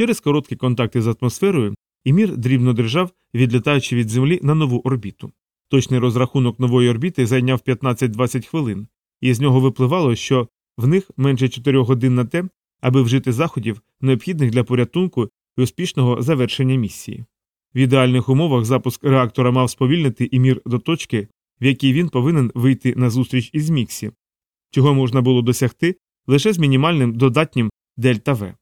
Через короткі контакти з атмосферою Імір дрібно дрижав, відлітаючи від Землі на нову орбіту. Точний розрахунок нової орбіти зайняв 15-20 хвилин, і з нього випливало, що в них менше 4 годин на те, аби вжити заходів, необхідних для порятунку і успішного завершення місії. В ідеальних умовах запуск реактора мав сповільнити Імір до точки, в якій він повинен вийти на зустріч із Міксі, чого можна було досягти лише з мінімальним додатнім дельта В.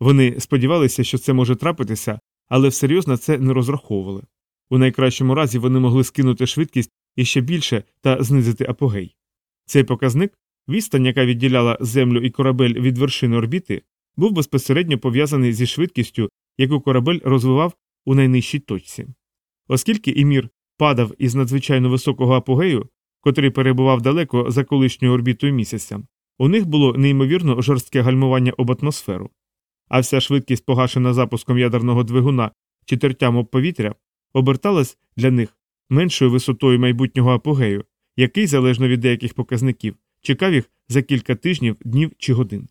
Вони сподівалися, що це може трапитися, але всерйоз на це не розраховували. У найкращому разі вони могли скинути швидкість іще більше та знизити апогей. Цей показник, відстань, яка відділяла Землю і корабель від вершини орбіти, був безпосередньо пов'язаний зі швидкістю, яку корабель розвивав у найнижчій точці. Оскільки Імір падав із надзвичайно високого апогею, котрий перебував далеко за колишньою орбітою місяця, у них було неймовірно жорстке гальмування об атмосферу. А вся швидкість, погашена запуском ядерного двигуна чи тертям об повітря, оберталась для них меншою висотою майбутнього апогею, який, залежно від деяких показників, чекав їх за кілька тижнів, днів чи годин.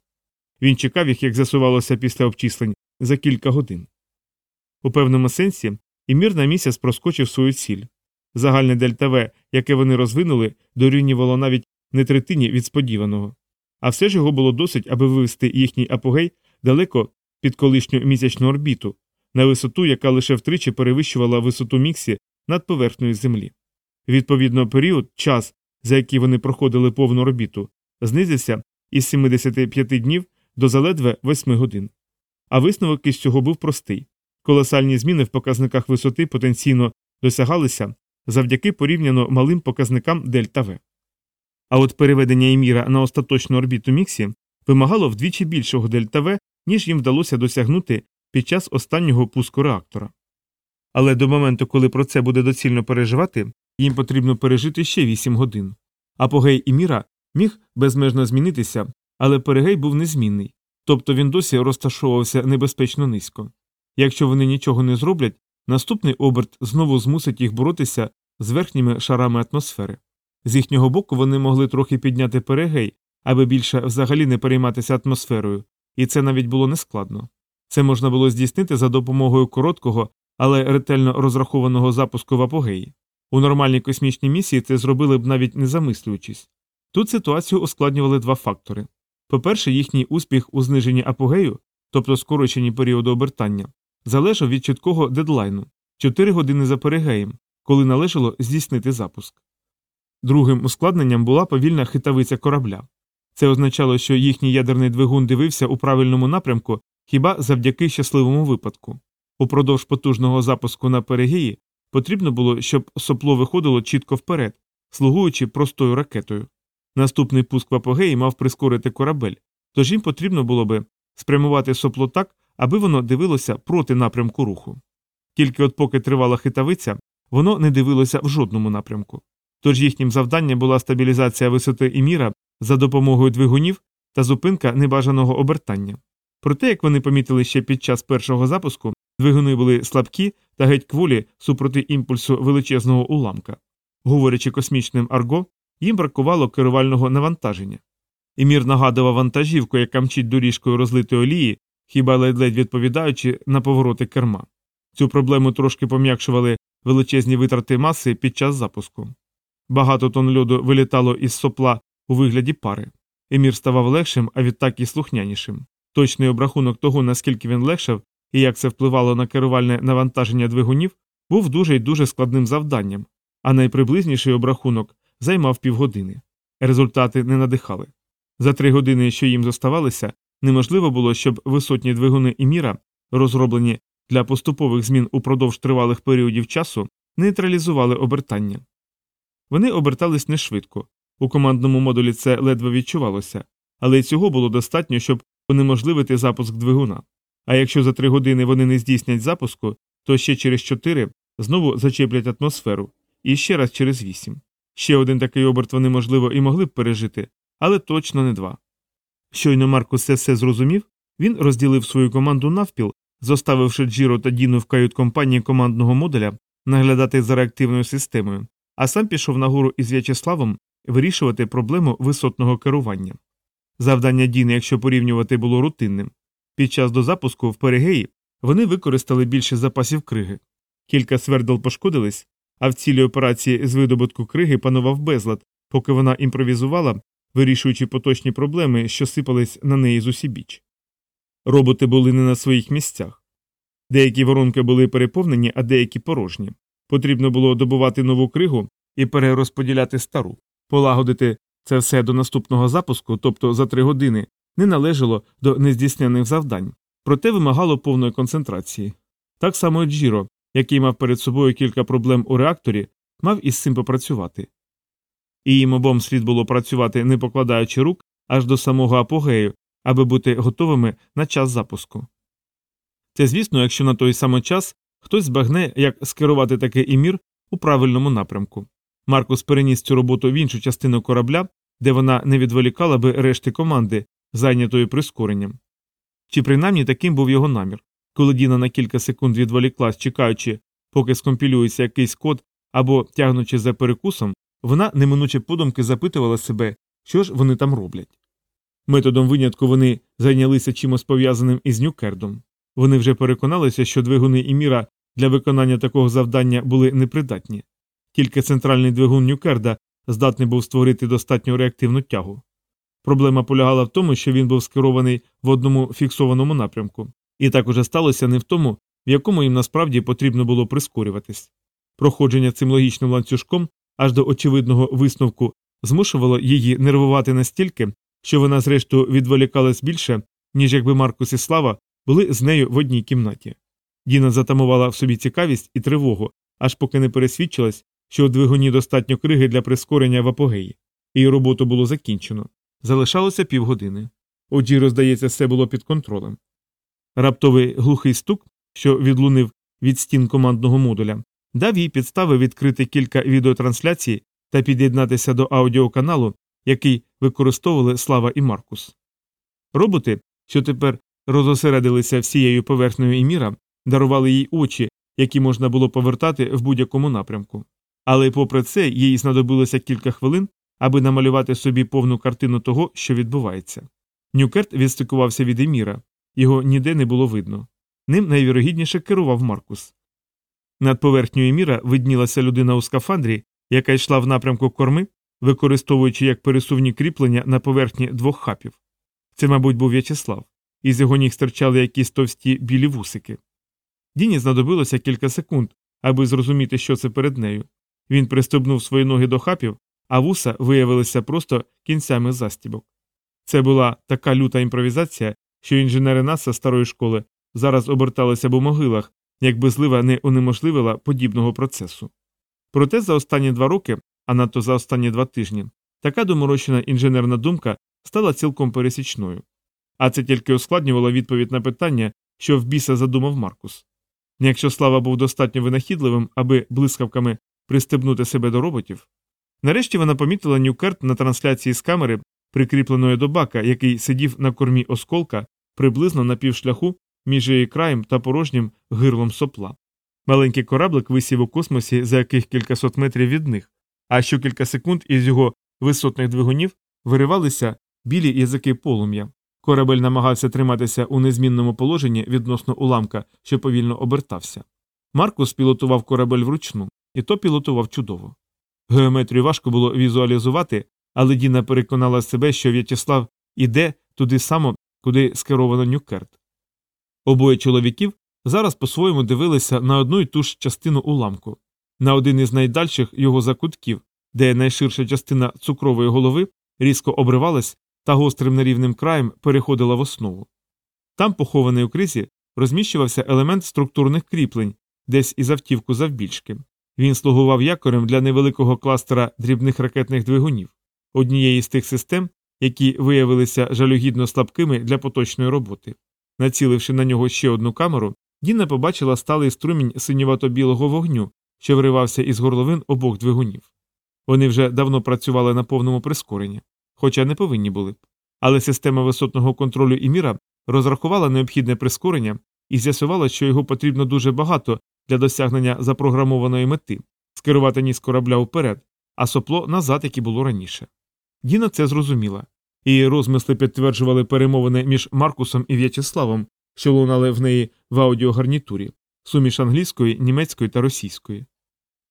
Він чекав їх, як засувалося після обчислень, за кілька годин. У певному сенсі Імір на місяць проскочив свою ціль. Загальне дельта В, яке вони розвинули, дорівнювало навіть не третині від сподіваного. А все ж його було досить, аби вивести їхній апогей далеко під колишню місячну орбіту, на висоту, яка лише втричі перевищувала висоту міксі над поверхнею Землі. Відповідно, період, час, за який вони проходили повну орбіту, знизився із 75 днів до заледве 8 годин. А висновок із цього був простий колосальні зміни в показниках висоти потенційно досягалися завдяки порівняно малим показникам дельта В. А от переведення Еміра на остаточну орбіту Міксі вимагало вдвічі більшого дельта В, ніж їм вдалося досягнути під час останнього пуску реактора. Але до моменту, коли про це буде доцільно переживати, їм потрібно пережити ще 8 годин. Апогей Іміра міг безмежно змінитися, але перегей був незмінний, тобто він досі розташовувався небезпечно низько. Якщо вони нічого не зроблять, наступний оберт знову змусить їх боротися з верхніми шарами атмосфери. З їхнього боку вони могли трохи підняти перегей, аби більше взагалі не перейматися атмосферою, і це навіть було нескладно. Це можна було здійснити за допомогою короткого, але ретельно розрахованого запуску в апогеї. У нормальній космічній місії це зробили б навіть не замислюючись. Тут ситуацію ускладнювали два фактори по-перше, їхній успіх у зниженні апогею, тобто скороченні періоду обертання, залежав від чіткого дедлайну 4 години за перегеєм, коли належало здійснити запуск. Другим ускладненням була повільна хитавиця корабля. Це означало, що їхній ядерний двигун дивився у правильному напрямку хіба завдяки щасливому випадку. Упродовж потужного запуску на перегії потрібно було, щоб сопло виходило чітко вперед, слугуючи простою ракетою. Наступний пуск в апогеї мав прискорити корабель, тож їм потрібно було би спрямувати сопло так, аби воно дивилося проти напрямку руху. Тільки от поки тривала хитавиця, воно не дивилося в жодному напрямку. Тож їхнім завданням була стабілізація висоти і міра за допомогою двигунів та зупинка небажаного обертання. Проте, як вони помітили ще під час першого запуску, двигуни були слабкі та геть кволі супроти імпульсу величезного уламка. Говорячи космічним арго, їм бракувало керувального навантаження. Імір нагадував вантажівку, яка мчить доріжкою розлитої олії, хіба ледь-ледь відповідаючи на повороти керма. Цю проблему трошки пом'якшували величезні витрати маси під час запуску. Багато тонн льоду вилітало із сопла у вигляді пари. Емір ставав легшим, а відтак і слухнянішим. Точний обрахунок того, наскільки він легшав і як це впливало на керувальне навантаження двигунів, був дуже й дуже складним завданням, а найприблизніший обрахунок займав півгодини. Результати не надихали. За три години, що їм зоставалися, неможливо було, щоб висотні двигуни і міра, розроблені для поступових змін упродовж тривалих періодів часу, нейтралізували обертання. Вони обертались не швидко. У командному модулі це ледве відчувалося, але цього було достатньо, щоб унеможливити запуск двигуна. А якщо за три години вони не здійснять запуску, то ще через чотири знову зачеплять атмосферу, і ще раз через вісім. Ще один такий оберт вони, можливо, і могли б пережити, але точно не два. Щойно Маркус це все зрозумів, він розділив свою команду навпіл, зоставивши Джіро та Діну в кают компанії командного модуля наглядати за реактивною системою, а сам пішов нагору із В'ячеславом вирішувати проблему висотного керування. Завдання Діни, якщо порівнювати, було рутинним Під час дозапуску в перигеї вони використали більше запасів криги. Кілька свердл пошкодились, а в цілій операції з видобутку криги панував безлад, поки вона імпровізувала, вирішуючи поточні проблеми, що сипались на неї з усібіч. Роботи були не на своїх місцях. Деякі воронки були переповнені, а деякі порожні. Потрібно було добувати нову кригу і перерозподіляти стару, полагодити це все до наступного запуску, тобто за три години, не належало до нездійснених завдань, проте вимагало повної концентрації. Так само Джіро, який мав перед собою кілька проблем у реакторі, мав із цим попрацювати. І їм обом слід було працювати, не покладаючи рук аж до самого апогею, аби бути готовими на час запуску. Це, звісно, якщо на той самий час хтось збагне, як скерувати такий імір у правильному напрямку. Маркус переніс цю роботу в іншу частину корабля, де вона не відволікала би решти команди, зайнятої прискоренням. Чи принаймні таким був його намір. Коли Діна на кілька секунд відволіклась, чекаючи, поки скомпілюється якийсь код або тягнучи за перекусом, вона неминуче подумки запитувала себе, що ж вони там роблять. Методом винятку вони зайнялися чимось пов'язаним із Нюкердом. Вони вже переконалися, що двигуни і міра для виконання такого завдання були непридатні. Тільки центральний двигун Нюкерда здатний був створити достатньо реактивну тягу. Проблема полягала в тому, що він був скерований в одному фіксованому напрямку, і так уже сталося не в тому, в якому їм насправді потрібно було прискорюватись. Проходження цим логічним ланцюжком аж до очевидного висновку змушувало її нервувати настільки, що вона, зрештою, відволікалась більше, ніж якби Маркус і Слава були з нею в одній кімнаті. Діна затамувала в собі цікавість і тривогу, аж поки не пересвідчилась, що у двигуні достатньо криги для прискорення в апогеї. Її роботу було закінчено. Залишалося півгодини. У Джіро, здається, все було під контролем. Раптовий глухий стук, що відлунив від стін командного модуля, дав їй підстави відкрити кілька відеотрансляцій та під'єднатися до аудіоканалу, який використовували Слава і Маркус. Роботи, що тепер розосередилися всією поверхнею і міра, дарували їй очі, які можна було повертати в будь-якому напрямку. Але попри це їй знадобилося кілька хвилин, аби намалювати собі повну картину того, що відбувається. Нюкерт відстикувався від Еміра, його ніде не було видно. Ним найвірогідніше керував Маркус. Над поверхнею Еміра виднілася людина у скафандрі, яка йшла в напрямку корми, використовуючи як пересувні кріплення на поверхні двох хапів. Це, мабуть, був В'ячеслав. Із його ніг стирчали якісь товсті білі вусики. Діні знадобилося кілька секунд, аби зрозуміти, що це перед нею. Він пристебнув свої ноги до хапів, а вуса виявилися просто кінцями застібок. Це була така люта імпровізація, що інженери НАСА старої школи зараз оберталися б у могилах, якби злива не унеможливила подібного процесу. Проте за останні два роки, а надто за останні два тижні, така доморощена інженерна думка стала цілком пересічною. А це тільки ускладнювало відповідь на питання, що в біса задумав Маркус. Якщо слава був достатньо винахідливим, аби блискавками пристебнути себе до роботів. Нарешті вона помітила Нюкерт на трансляції з камери, прикріпленої до бака, який сидів на кормі осколка приблизно на півшляху між її краєм та порожнім гирлом сопла. Маленький кораблик висів у космосі за яких кількасот метрів від них, а що кілька секунд із його висотних двигунів виривалися білі язики полум'я. Корабель намагався триматися у незмінному положенні відносно уламка, що повільно обертався. Маркус пілотував корабель вручну, і то пілотував чудово. Геометрію важко було візуалізувати, але Діна переконала себе, що В'ячеслав іде туди само, куди скеровано Нюкерт. Обоє чоловіків зараз по-своєму дивилися на одну й ту ж частину уламку, на один із найдальших його закутків, де найширша частина цукрової голови різко обривалась та гострим нерівним краєм переходила в основу. Там, похований у кризі, розміщувався елемент структурних кріплень, десь із автівку завбільшки. Він слугував якорем для невеликого кластера дрібних ракетних двигунів, однієї з тих систем, які виявилися жалюгідно слабкими для поточної роботи. Націливши на нього ще одну камеру, Діна побачила сталий струмінь синювато-білого вогню, що виривався із горловин обох двигунів. Вони вже давно працювали на повному прискоренні, хоча не повинні були. Але система висотного контролю і міра розрахувала необхідне прискорення і з'ясувала, що його потрібно дуже багато для досягнення запрограмованої мети скерувати ніс корабля вперед, а сопло назад, як і було раніше. Діна це зрозуміла. і розмисли підтверджували перемовини між Маркусом і В'ячеславом, що лунали в неї в аудіогарнітурі, суміш англійської, німецької та російської.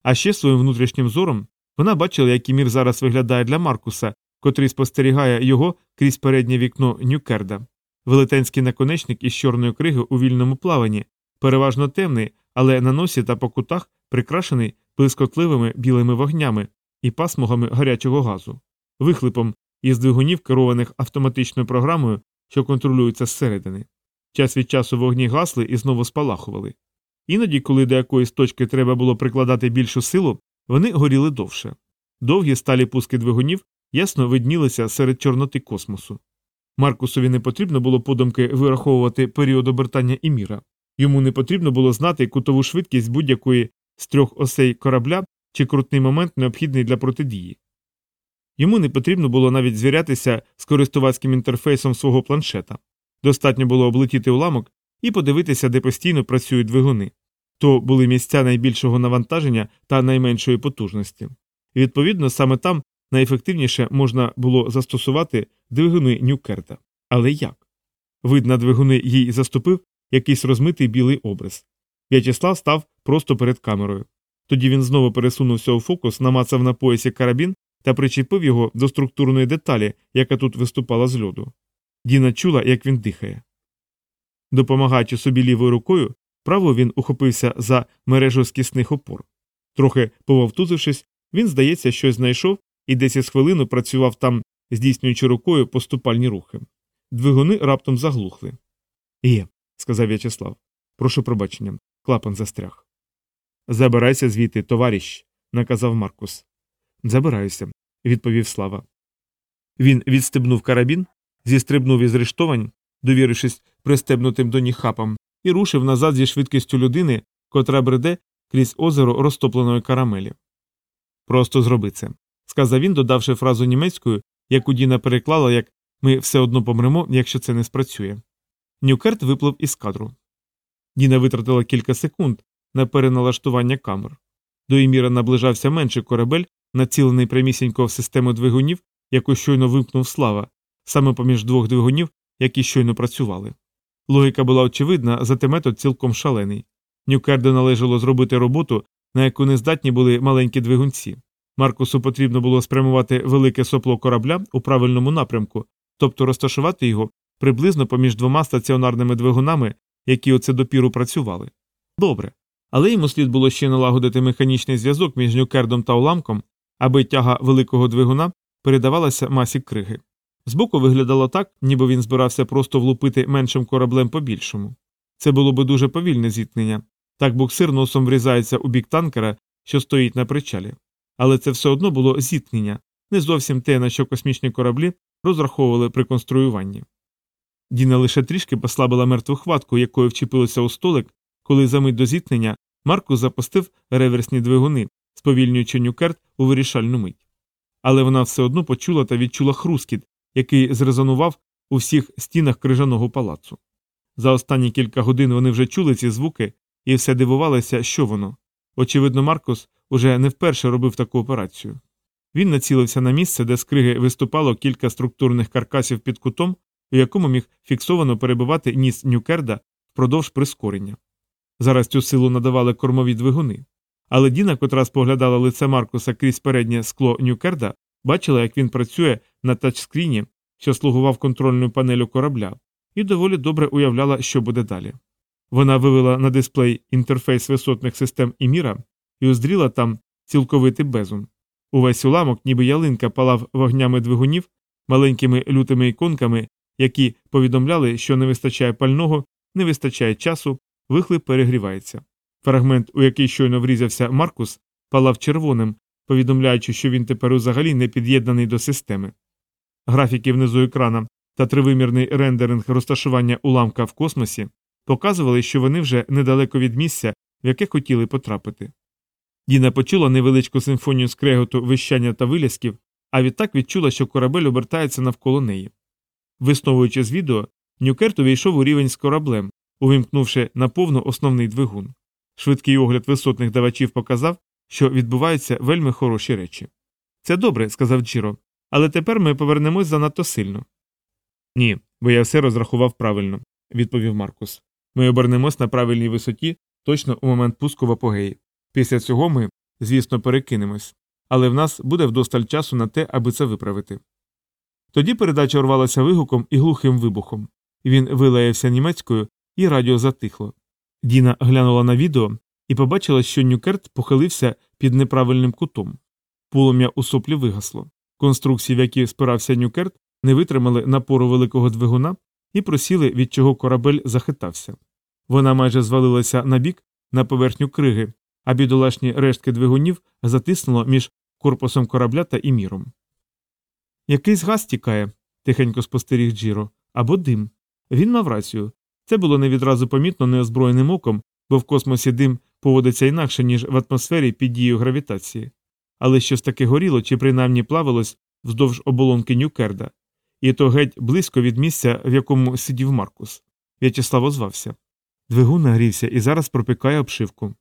А ще своїм внутрішнім зором вона бачила, як Імір зараз виглядає для Маркуса, котрий спостерігає його крізь переднє вікно Нюкерда, велетенський наконечник із чорної криги у вільному плаванні, переважно темний, але на носі та по кутах прикрашений блискотливими білими вогнями і пасмугами гарячого газу, вихлипом із двигунів, керованих автоматичною програмою, що контролюються зсередини. Час від часу вогні гасли і знову спалахували. Іноді, коли до якоїсь точки треба було прикладати більшу силу, вони горіли довше. Довгі сталі пуски двигунів ясно виднілися серед чорноти космосу. Маркусові не потрібно було подумки вираховувати період обертання і міра. Йому не потрібно було знати кутову швидкість будь-якої з трьох осей корабля чи крутний момент необхідний для протидії. Йому не потрібно було навіть звірятися з користувацьким інтерфейсом свого планшета. Достатньо було облетіти уламок і подивитися, де постійно працюють двигуни. То були місця найбільшого навантаження та найменшої потужності. Відповідно, саме там найефективніше можна було застосувати двигуни Нюкерта. Але як? Вид на двигуни їй заступив якийсь розмитий білий образ. В'ячеслав став просто перед камерою. Тоді він знову пересунувся у фокус, намацав на поясі карабін та причепив його до структурної деталі, яка тут виступала з льоду. Діна чула, як він дихає. Допомагаючи собі лівою рукою, правою він ухопився за мережу скісних опор. Трохи пововтузившись, він, здається, щось знайшов і десь із хвилину працював там, здійснюючи рукою поступальні рухи. Двигуни раптом заглухли. Є, сказав В'ячеслав. Прошу пробачення. Клапан застряг. Забирайся звідти, товариш, наказав Маркус. Забираюся, відповів Слава. Він відстебнув карабін, зістрибнув із рештовань, довірившись пристебнутим до ніг хапам, і рушив назад зі швидкістю людини, котра бреде крізь озеро розтопленої карамелі. Просто зроби це, сказав він, додавши фразу німецькою, яку Діна переклала як ми все одно помремо, якщо це не спрацює. Нюкерт виплив із кадру. Діна витратила кілька секунд на переналаштування камер. До Іміра наближався менший корабель, націлений прямісінько в систему двигунів, яку щойно вимкнув слава, саме поміж двох двигунів, які щойно працювали. Логіка була очевидна, зате метод цілком шалений. Нюкерду належало зробити роботу, на яку не здатні були маленькі двигунці. Маркусу потрібно було спрямувати велике сопло корабля у правильному напрямку, тобто розташувати його приблизно поміж двома стаціонарними двигунами, які оце допіру працювали. Добре. Але йому слід було ще налагодити механічний зв'язок між нюкердом та уламком, аби тяга великого двигуна передавалася масі криги. Збоку виглядало так, ніби він збирався просто влупити меншим кораблем по більшому. Це було би дуже повільне зіткнення, так буксир носом врізається у бік танкера, що стоїть на причалі. Але це все одно було зіткнення, не зовсім те, на що космічні кораблі розраховували при конструюванні. Діна лише трішки послабила мертву хватку, якою вчепилося у столик, коли за мить до зіткнення Маркус запустив реверсні двигуни, сповільнюючи нюкерт у вирішальну мить. Але вона все одно почула та відчула хрускіт, який зрезонував у всіх стінах крижаного палацу. За останні кілька годин вони вже чули ці звуки і все дивувалися, що воно. Очевидно, Маркус уже не вперше робив таку операцію. Він націлився на місце, де з криги виступало кілька структурних каркасів під кутом, у якому міг фіксовано перебувати ніс Нюкерда впродовж прискорення. Зараз цю силу надавали кормові двигуни. Але Діна, котра споглядала лице Маркуса крізь переднє скло Нюкерда, бачила, як він працює на тачскріні, що слугував контрольною панелю корабля, і доволі добре уявляла, що буде далі. Вона вивела на дисплей інтерфейс висотних систем Іміра і уздріла там цілковитий безум. Увесь уламок, ніби ялинка, палав вогнями двигунів, маленькими лютими іконками, які повідомляли, що не вистачає пального, не вистачає часу, вихлип перегрівається. Фрагмент, у який щойно врізався Маркус, палав червоним, повідомляючи, що він тепер взагалі не під'єднаний до системи. Графіки внизу екрана та тривимірний рендеринг розташування уламка в космосі показували, що вони вже недалеко від місця, в яке хотіли потрапити. Діна почула невеличку симфонію скреготу, вищання та вилясків, а відтак відчула, що корабель обертається навколо неї. Висновуючи з відео, Нюкерт увійшов у рівень з кораблем, увімкнувши наповну основний двигун. Швидкий огляд висотних давачів показав, що відбуваються вельми хороші речі. Це добре, сказав Джіро. Але тепер ми повернемось занадто сильно. Ні, бо я все розрахував правильно, відповів Маркус. Ми обернемось на правильній висоті точно у момент пуску в апогеї. Після цього ми, звісно, перекинемось, але в нас буде вдосталь часу на те, аби це виправити. Тоді передача урвалася вигуком і глухим вибухом. Він вилаявся німецькою, і радіо затихло. Діна глянула на відео і побачила, що Нюкерт похилився під неправильним кутом. Полум'я у соплі вигасло. Конструкції, в які спирався Нюкерт, не витримали напору великого двигуна і просіли, від чого корабель захитався. Вона майже звалилася на бік на поверхню криги, а бідолашні рештки двигунів затиснуло між корпусом корабля та іміром. Якийсь газ тікає, тихенько спостеріг Джіро, або дим. Він мав рацію. Це було не відразу помітно неозброєним оком, бо в космосі дим поводиться інакше, ніж в атмосфері під дією гравітації. Але щось таке горіло чи принаймні плавилось вздовж оболонки Нюкерда, і то геть близько від місця, в якому сидів Маркус. В'ячеслав озвався. Двигун нагрівся і зараз пропікає обшивку.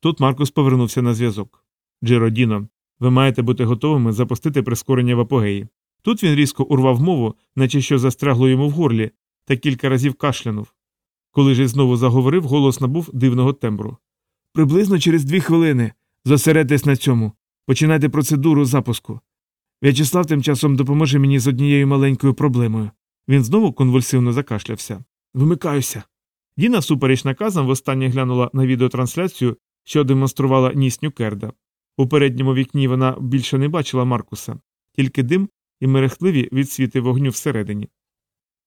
Тут Маркус повернувся на зв'язок. Джеро Діно, ви маєте бути готовими запустити прискорення в апогеї. Тут він різко урвав мову, наче що застрягло йому в горлі, та кілька разів кашлянув. Коли ж знову заговорив, голос набув дивного тембру. Приблизно через дві хвилини. Зосередьтесь на цьому. Починайте процедуру запуску. В'ячеслав тим часом допоможе мені з однією маленькою проблемою. Він знову конвульсивно закашлявся. Вимикаюся. Діна, супереч наказам, востаннє глянула на відеотрансляцію, що демонструвала ніс Нюкерда. У передньому вікні вона більше не бачила Маркуса, тільки дим і мерехтливі відсвіти вогню всередині.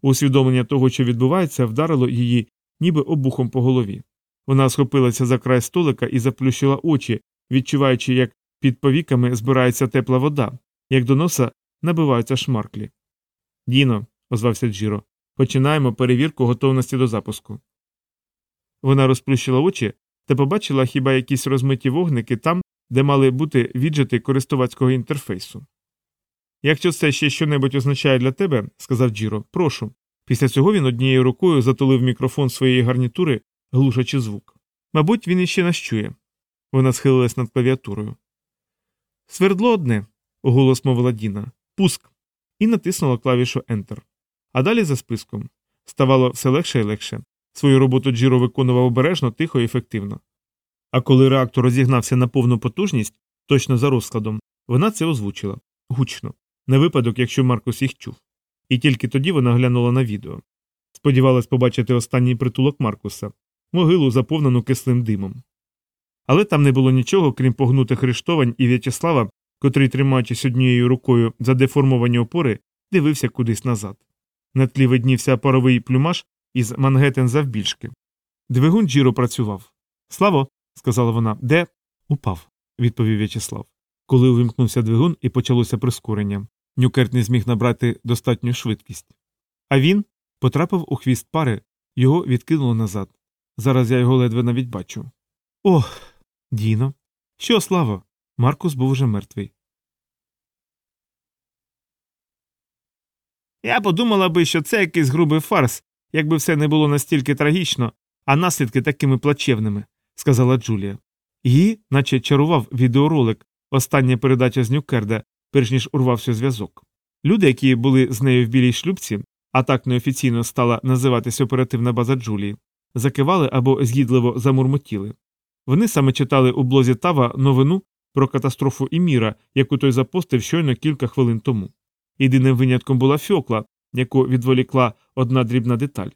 Усвідомлення того, що відбувається, вдарило її ніби обухом по голові. Вона схопилася за край столика і заплющила очі, відчуваючи, як під повіками збирається тепла вода, як до носа набиваються шмарклі. Діно, озвався Джіро, починаємо перевірку готовності до запуску. Вона розплющила очі та побачила хіба якісь розмиті вогники там, де мали бути віджити користувацького інтерфейсу. Якщо це ще щонебудь означає для тебе, сказав Джіро, прошу. Після цього він однією рукою затулив мікрофон своєї гарнітури, глушачи звук. Мабуть, він іще нас чує. Вона схилилась над клавіатурою. Свердло одне, уголос мовила Діна. Пуск. І натиснула клавішу Enter. А далі за списком. Ставало все легше і легше. Свою роботу Джіро виконував обережно, тихо і ефективно. А коли реактор розігнався на повну потужність, точно за розкладом, вона це озвучила гучно, на випадок, якщо Маркус їх чув. І тільки тоді вона глянула на відео. Сподівалась побачити останній притулок Маркуса, могилу, заповнену кислим димом. Але там не було нічого, крім погнутих рештовань і В'ячеслава, котрий, тримаючись однією рукою за деформовані опори, дивився кудись назад. На тлі виднівся паровий плюмаш із Мангеттен завбільшки. Двигун Джіро працював. Славо, сказала вона, де? Упав, відповів В'ячеслав. Коли увімкнувся двигун і почалося прискорення, Нюкерт не зміг набрати достатню швидкість. А він потрапив у хвіст пари, його відкинуло назад. Зараз я його ледве навіть бачу. Ох, Діно. Що, слава? Маркус був уже мертвий. Я подумала би, що це якийсь грубий фарс, якби все не було настільки трагічно, а наслідки такими плачевними, сказала Джулія. Її, наче чарував відеоролик, остання передача з Нюкерда, перш ніж урвався зв'язок. Люди, які були з нею в білій шлюбці, а так неофіційно стала називатися оперативна база Джулії, закивали або згідливо замурмотіли. Вони саме читали у блозі Тава новину про катастрофу Іміра, яку той запостив щойно кілька хвилин тому. Єдиним винятком була фьокла, яку відволікла одна дрібна деталь.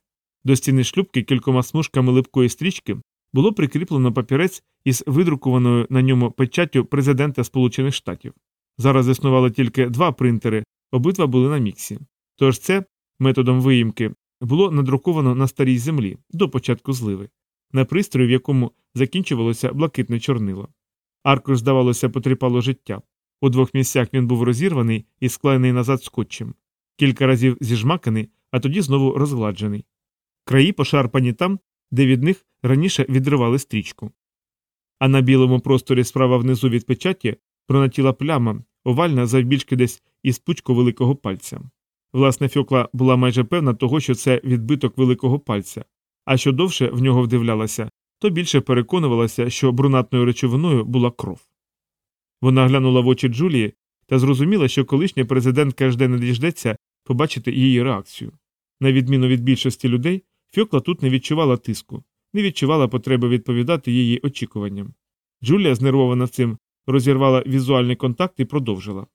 До стіни шлюбки кількома смужками липкої стрічки було прикріплено папірець із видрукованою на ньому печаттю президента Сполучених Штатів. Зараз існувало тільки два принтери, обидва були на міксі. Тож це, методом виїмки, було надруковано на старій землі до початку зливи, на пристрої, в якому закінчувалося блакитне чорнило. Аркуш, здавалося, потріпало життя. У двох місцях він був розірваний і склеєний назад скотчем, кілька разів зіжмаканий, а тоді знову розгладжений. Краї пошарпані там, де від них раніше відривали стрічку. А на білому просторі справа внизу від печаті пронатіла пляма, овальна завбільшки десь із пучку великого пальця. Власне, фьокла була майже певна того, що це відбиток великого пальця, а що довше в нього вдивлялася, то більше переконувалася, що брунатною речовиною була кров. Вона глянула в очі Джулії та зрозуміла, що колишня президентка жде не діждеться побачити її реакцію. На відміну від більшості людей, Фьокла тут не відчувала тиску, не відчувала потреби відповідати її очікуванням. Джулія, знервована цим, розірвала візуальний контакт і продовжила.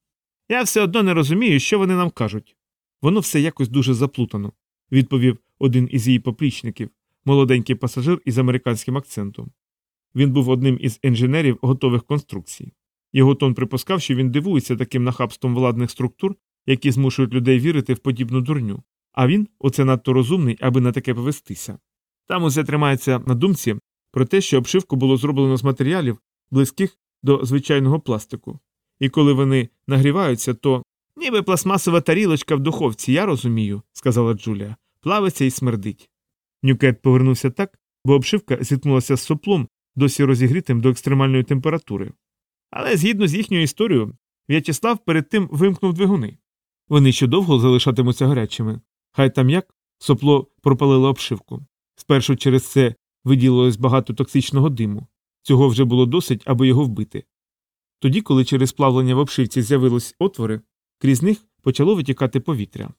Я все одно не розумію, що вони нам кажуть. Воно все якось дуже заплутано, відповів один із її поплічників, молоденький пасажир із американським акцентом. Він був одним із інженерів готових конструкцій. Його тон припускав, що він дивується таким нахабством владних структур, які змушують людей вірити в подібну дурню, а він оце надто розумний, аби на таке повестися. Там усе тримається на думці про те, що обшивку було зроблено з матеріалів, близьких до звичайного пластику, і коли вони нагріваються, то ніби пластмасова тарілочка в духовці, я розумію, сказала Джулія, плавиться і смердить. Нюкет повернувся так, бо обшивка зіткнулася з соплом, досі розігрітим до екстремальної температури. Але згідно з їхньою історією, В'ячеслав перед тим вимкнув двигуни. Вони ще довго залишатимуться гарячими. Хай там як сопло пропалило обшивку. Спершу через це виділилось багато токсичного диму. Цього вже було досить, аби його вбити. Тоді, коли через плавлення в обшивці з'явились отвори, крізь них почало витікати повітря.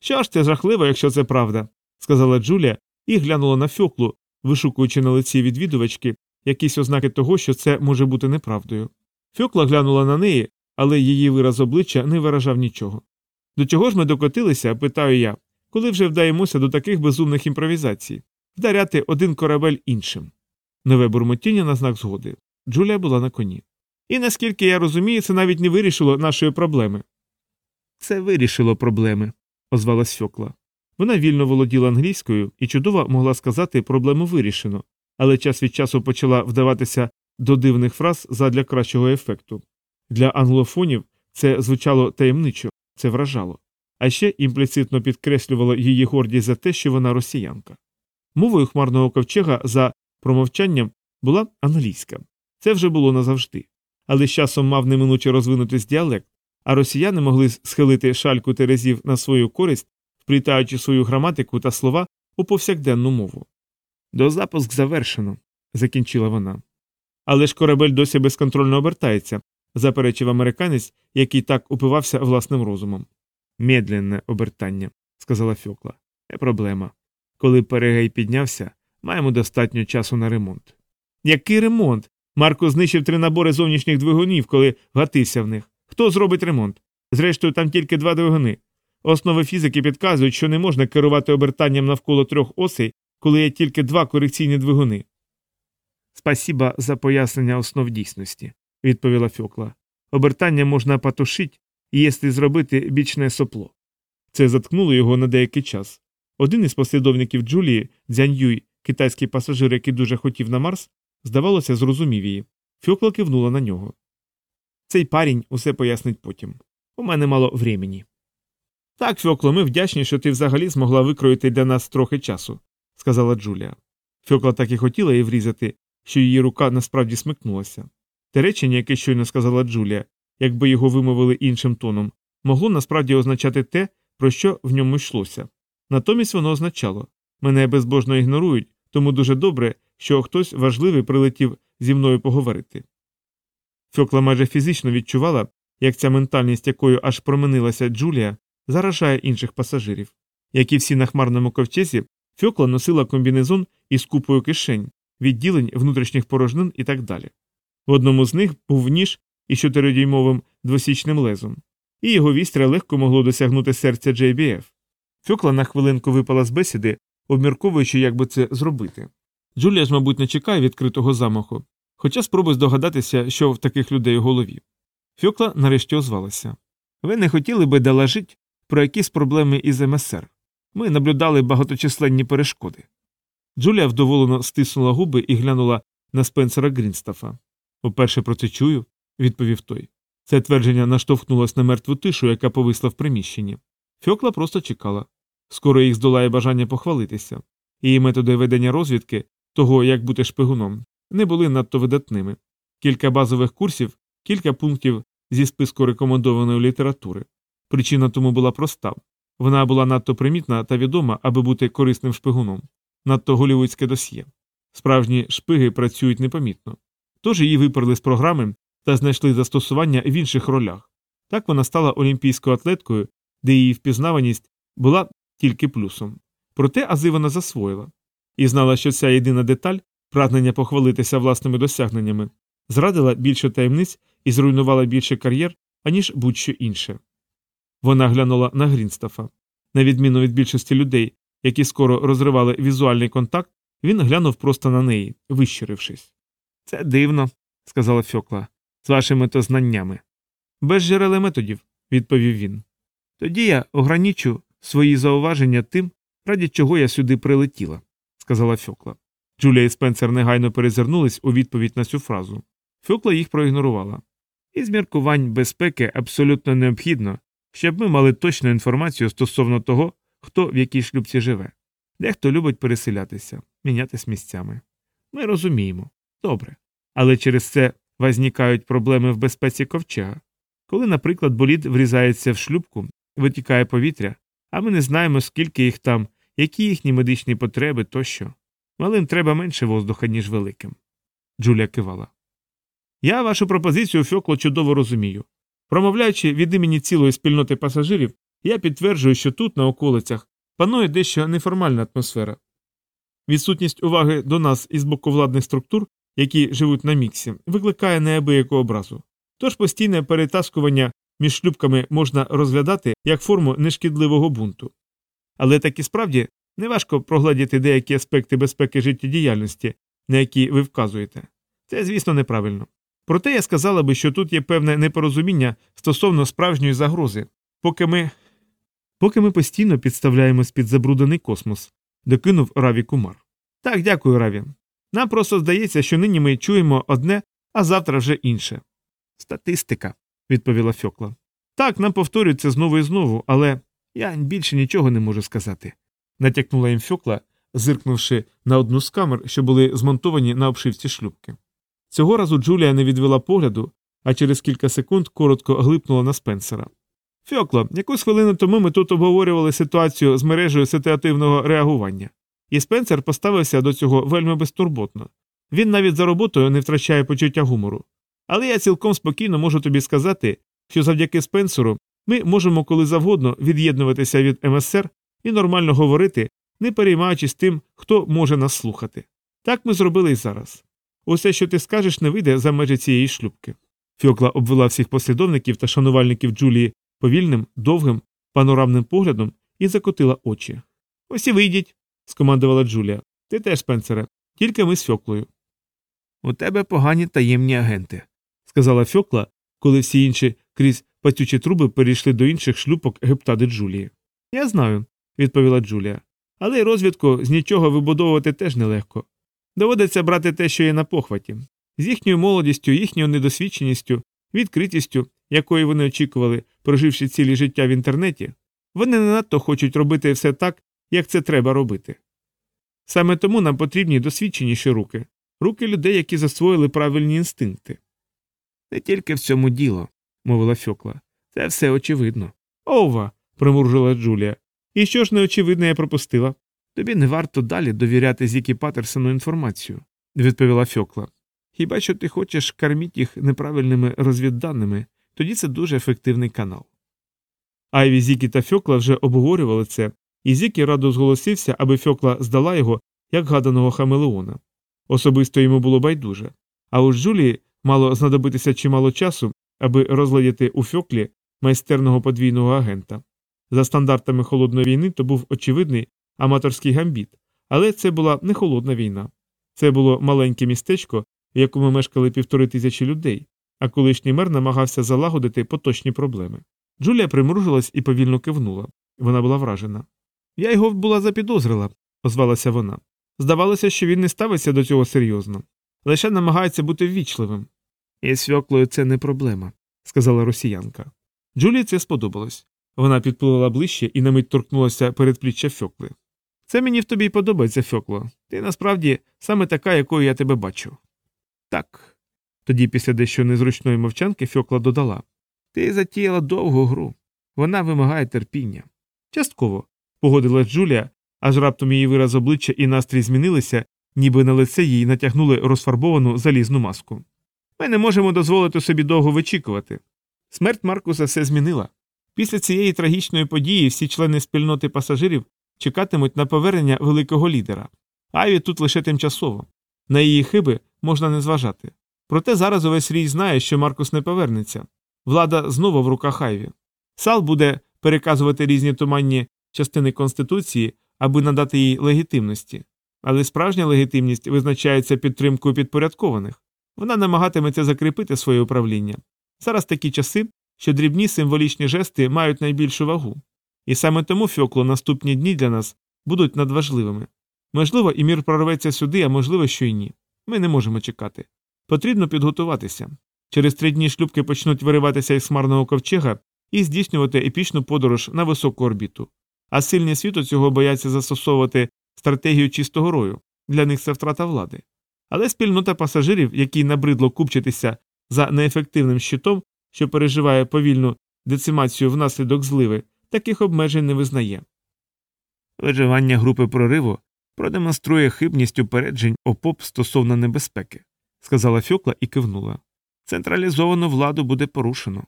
Що ж це жахливо, якщо це правда, сказала Джулія і глянула на фьоклу, вишукуючи на лиці відвідувачки якісь ознаки того, що це може бути неправдою. Фьокла глянула на неї, але її вираз обличчя не виражав нічого. До чого ж ми докотилися, питаю я, коли вже вдаємося до таких безумних імпровізацій, вдаряти один корабель іншим. Нове бурмотіння на знак згоди. Джулія була на коні. І наскільки я розумію, це навіть не вирішило нашої проблеми. Це вирішило проблеми, озвалась Фьокла. Вона вільно володіла англійською і чудово могла сказати проблему вирішено, але час від часу почала вдаватися до дивних фраз задля кращого ефекту. Для англофонів це звучало таємничо, це вражало, а ще імпліцитно підкреслювало її гордість за те, що вона росіянка. Мовою хмарного ковчега за промовчанням була англійська. Це вже було назавжди. Але з часом мав неминуче розвинутись діалект, а росіяни могли схилити шальку терезів на свою користь, вплітаючи свою граматику та слова у повсякденну мову. До запуск завершено, закінчила вона. Але ж корабель досі безконтрольно обертається, заперечив американець, який так упивався власним розумом. Медленне обертання, сказала Фьокла. Не проблема. Коли перегей піднявся, маємо достатньо часу на ремонт. Який ремонт? Марко знищив три набори зовнішніх двигунів, коли вгатився в них. Хто зробить ремонт? Зрештою, там тільки два двигуни. Основи фізики підказують, що не можна керувати обертанням навколо трьох осей, коли є тільки два корекційні двигуни. Спасіба за пояснення основ дійсності, відповіла Фьокла. Обертання можна потушить, якщо зробити бічне сопло. Це заткнуло його на деякий час. Один із послідовників Джулії, Дзянь Юй, китайський пасажир, який дуже хотів на Марс, здавалося, зрозумів її. Фьокла кивнула на нього. Цей парень усе пояснить потім. У мене мало времени. Так, Фьокло, ми вдячні, що ти взагалі змогла викроїти для нас трохи часу, сказала Джулія. Фьокла так і хотіла її врізати, що її рука насправді смикнулася. Те речення, яке щойно сказала Джулія, якби його вимовили іншим тоном, могло насправді означати те, про що в ньому йшлося. Натомість воно означало мене безбожно ігнорують, тому дуже добре, що хтось важливий прилетів зі мною поговорити. Фьокла майже фізично відчувала, як ця ментальність, якою аж променилася Джулія, заражає інших пасажирів. Як і всі на хмарному ковчезі, Фьокла носила комбінезон із купою кишень, відділень внутрішніх порожнин і так далі. В одному з них був ніж із чотиридюймовим двосічним лезом, і його вістря легко могло досягнути серця JBF. Фьокла на хвилинку випала з бесіди, обмірковуючи, як би це зробити. Джулія ж, мабуть, не чекає відкритого замаху, хоча спробує здогадатися, що в таких людей у голові. Фьокла нарешті озвалася. Ви не хотіли би доложити про якісь проблеми із МСР. Ми наблюдали багаточисленні перешкоди. Джулія вдоволено стиснула губи і глянула на Спенсера Грінстафа. Уперше про це чую, відповів той. Це твердження наштовхнулось на мертву тишу, яка повисла в приміщенні. Фьокла просто чекала. Скоро їх здолає бажання похвалитися. Її методи ведення розвідки, того, як бути шпигуном, не були надто видатними. Кілька базових курсів, кілька пунктів зі списку рекомендованої літератури. Причина тому була проста вона була надто примітна та відома, аби бути корисним шпигуном, надто голівудське досьє. Справжні шпиги працюють непомітно. Тож її виперли з програми та знайшли застосування в інших ролях. Так вона стала олімпійською атлеткою, де її впізнаваність була тільки плюсом. Проте ази вона засвоїла і знала, що ця єдина деталь, прагнення похвалитися власними досягненнями, зрадила більше таємниць і зруйнувала більше кар'єр, аніж будь-що інше. Вона глянула на Грінстафа. На відміну від більшості людей, які скоро розривали візуальний контакт, він глянув просто на неї, вищирившись. Це дивно, сказала Фьокла, з вашими то знаннями. Без джерела методів, відповів він. Тоді я ограничу свої зауваження тим, раді чого я сюди прилетіла, сказала Фьокла. Джулія і Спенсер негайно перезирнулись у відповідь на цю фразу. Фьокла їх проігнорувала. Із міркувань безпеки абсолютно необхідно, щоб ми мали точну інформацію стосовно того, хто в якій шлюбці живе. Дехто любить переселятися, мінятись місцями. Ми розуміємо. Добре. Але через це возникають проблеми в безпеці ковчега. Коли, наприклад, болід врізається в шлюбку, витікає повітря, а ми не знаємо, скільки їх там, які їхні медичні потреби тощо. Малим треба менше воздуха, ніж великим. Джулія кивала. Я вашу пропозицію Фьокло чудово розумію. Промовляючи від імені цілої спільноти пасажирів, я підтверджую, що тут, на околицях, панує дещо неформальна атмосфера. Відсутність уваги до нас із боку владних структур, які живуть на міксі, викликає неабияку образу. Тож постійне перетаскування між шлюбками можна розглядати як форму нешкідливого бунту. Але так і справді неважко прогледіти деякі аспекти безпеки життєдіяльності, на які ви вказуєте. Це, звісно, неправильно. Проте я сказала би, що тут є певне непорозуміння стосовно справжньої загрози, поки ми. Поки ми постійно підставляємось під забруднений космос, докинув Раві Кумар. Так, дякую, Раві. Нам просто здається, що нині ми чуємо одне, а завтра вже інше. Статистика, відповіла Фьокла. Так, нам повторюють це знову і знову, але я більше нічого не можу сказати, натякнула їм Фьокла, зиркнувши на одну з камер, що були змонтовані на обшивці шлюбки. Цього разу Джулія не відвела погляду, а через кілька секунд коротко глипнула на Спенсера. Фьокло, якусь хвилину тому ми тут обговорювали ситуацію з мережею ситуативного реагування, і Спенсер поставився до цього вельми безтурботно. Він навіть за роботою не втрачає почуття гумору. Але я цілком спокійно можу тобі сказати, що завдяки Спенсеру ми можемо коли завгодно від'єднуватися від МСР і нормально говорити, не переймаючись тим, хто може нас слухати. Так ми зробили і зараз. Усе, що ти скажеш, не вийде за межі цієї шлюбки. Фьокла обвела всіх послідовників та шанувальників Джулії повільним, довгим, панорамним поглядом і закотила очі. Ось і вийдіть, скомандувала Джулія. Ти теж, Спенсере, тільки ми з Фьоклою. У тебе погані таємні агенти, сказала Фьокла, коли всі інші крізь патючі труби перейшли до інших шлюпок гептади Джулії. Я знаю, відповіла Джулія. Але й розвідку з нічого вибудовувати теж нелегко. Доводиться брати те, що є на похваті, з їхньою молодістю, їхньою недосвідченістю, відкритістю, якої вони очікували, проживши цілі життя в інтернеті, вони не надто хочуть робити все так, як це треба робити. Саме тому нам потрібні досвідченіші руки, руки людей, які засвоїли правильні інстинкти. Не тільки в цьому діло, мовила Фьокла. Це все очевидно. Ова. промуржила Джулія. І що ж неочевидне я пропустила? Тобі не варто далі довіряти Зікі Патерсону інформацію, відповіла Фьокла. Хіба що ти хочеш карміть їх неправильними розвідданими, тоді це дуже ефективний канал. Айві, Зікі та Фьокла вже обговорювали це, і Зікі радо зголосився, аби Фьокла здала його як гаданого хамелеона. Особисто йому було байдуже. А уж Джулії мало знадобитися чимало часу, аби розгледіти у Фьоклі майстерного подвійного агента. За стандартами холодної війни то був очевидний аматорський гамбіт, але це була не холодна війна. Це було маленьке містечко, в якому мешкали півтори тисячі людей, а колишній мер намагався залагодити поточні проблеми. Джулія примружилась і повільно кивнула. Вона була вражена. Я його була запідозрила, озвалася вона. Здавалося, що він не ставиться до цього серйозно, лише намагається бути ввічливим. І свьоклою це не проблема, сказала росіянка. Джулії це сподобалось. Вона підплила ближче і на мить торкнулася передпліччя Фьокли. Це мені в тобі й подобається, Фьокло. Ти насправді саме така, якою я тебе бачу. Так. Тоді після дещо незручної мовчанки Фьокла додала Ти затіяла довгу гру. Вона вимагає терпіння. Частково, погодилась Джулія, аж раптом її вираз обличчя і настрій змінилися, ніби на лице їй натягнули розфарбовану залізну маску. Ми не можемо дозволити собі довго вичікувати. Смерть Маркуса все змінила. Після цієї трагічної події всі члени спільноти пасажирів чекатимуть на повернення великого лідера. Айві тут лише тимчасово. На її хиби можна не зважати. Проте зараз увесь рій знає, що Маркус не повернеться. Влада знову в руках Айві. Сал буде переказувати різні туманні частини Конституції, аби надати їй легітимності. Але справжня легітимність визначається підтримкою підпорядкованих. Вона намагатиметься закріпити своє управління. Зараз такі часи, що дрібні символічні жести мають найбільшу вагу. І саме тому, Фьокло, наступні дні для нас будуть надважливими. Можливо, і мір прорветься сюди, а можливо, що й ні. Ми не можемо чекати. Потрібно підготуватися. Через три дні шлюбки почнуть вириватися із хмарного ковчега і здійснювати епічну подорож на високу орбіту. А сильні світу цього бояться застосовувати стратегію чистого рою для них це втрата влади. Але спільнота пасажирів, якій набридло купчитися за неефективним щитом, що переживає повільну децимацію внаслідок зливи, таких обмежень не визнає. Виживання групи прориву продемонструє хибність упереджень ОПОП стосовно небезпеки, сказала Фьокла і кивнула. Централізовану владу буде порушено.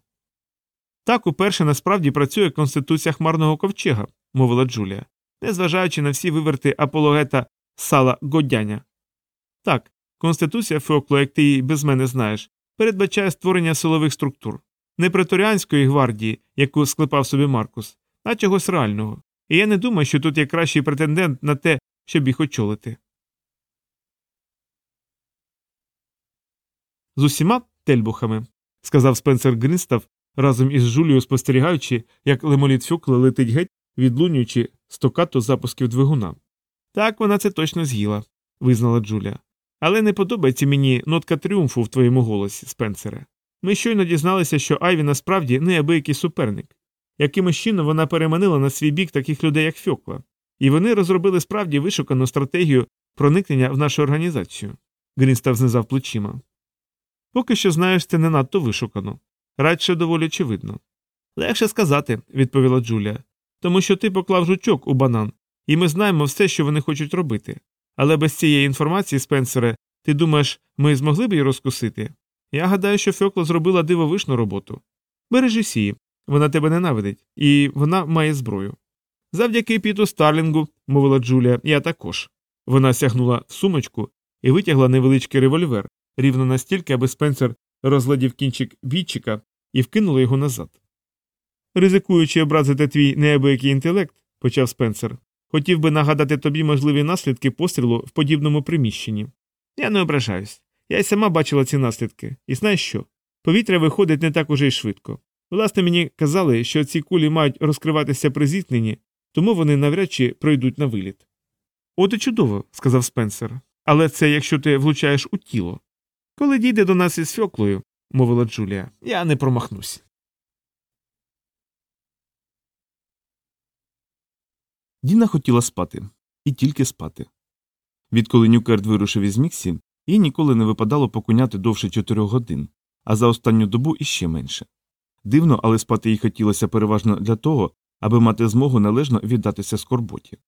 Так уперше насправді працює Конституція Хмарного ковчега, мовила Джулія, незважаючи на всі виверти апологета сала Годяня. Так, Конституція Фьокло, як ти її без мене знаєш, передбачає створення силових структур, не преторіанської гвардії, яку склепав собі Маркус, а чогось реального. І я не думаю, що тут є кращий претендент на те, щоб їх очолити. З усіма тельбухами, сказав Спенсер Грінстав, разом із Жулією спостерігаючи, як лемоліт Фюкла летить геть, відлунюючи стокато запусків двигуна. Так вона це точно з'їла, визнала Джулія. Але не подобається мені нотка тріумфу в твоєму голосі, Спенсере. Ми щойно дізналися, що Айві насправді неабиякий суперник. Якимось чином вона переманила на свій бік таких людей, як Фьокла, і вони розробили справді вишукану стратегію проникнення в нашу організацію. Грінстав знизав плечима. Поки що знаєш, це не надто вишукано. Радше доволі очевидно. Легше сказати, відповіла Джулія, тому що ти поклав жучок у банан, і ми знаємо все, що вони хочуть робити. Але без цієї інформації, Спенсере, ти думаєш, ми змогли б її розкусити? Я гадаю, що Фьокла зробила дивовишну роботу. Бережи сії, вона тебе ненавидить, і вона має зброю. Завдяки піту Старлінгу, мовила Джулія, я також. Вона сягнула в сумочку і витягла невеличкий револьвер, рівно настільки, аби Спенсер розладів кінчик бійчика і вкинула його назад. Ризикуючи образити твій неабиякий інтелект, почав Спенсер, хотів би нагадати тобі можливі наслідки пострілу в подібному приміщенні. Я не ображаюсь. Я й сама бачила ці наслідки, і знаєш що? Повітря виходить не так уже й швидко. Власне, мені казали, що ці кулі мають розкриватися при зіткненні, тому вони навряд чи пройдуть на виліт. От і чудово, сказав Спенсер. Але це якщо ти влучаєш у тіло. Коли дійде до нас із фьоклою, мовила Джулія, я не промахнусь. Діна хотіла спати, і тільки спати. Відколи Нюкерт вирушив із Міксі, їй ніколи не випадало покуняти довше чотирьох годин, а за останню добу іще менше. Дивно, але спати їй хотілося переважно для того, аби мати змогу належно віддатися скорботі.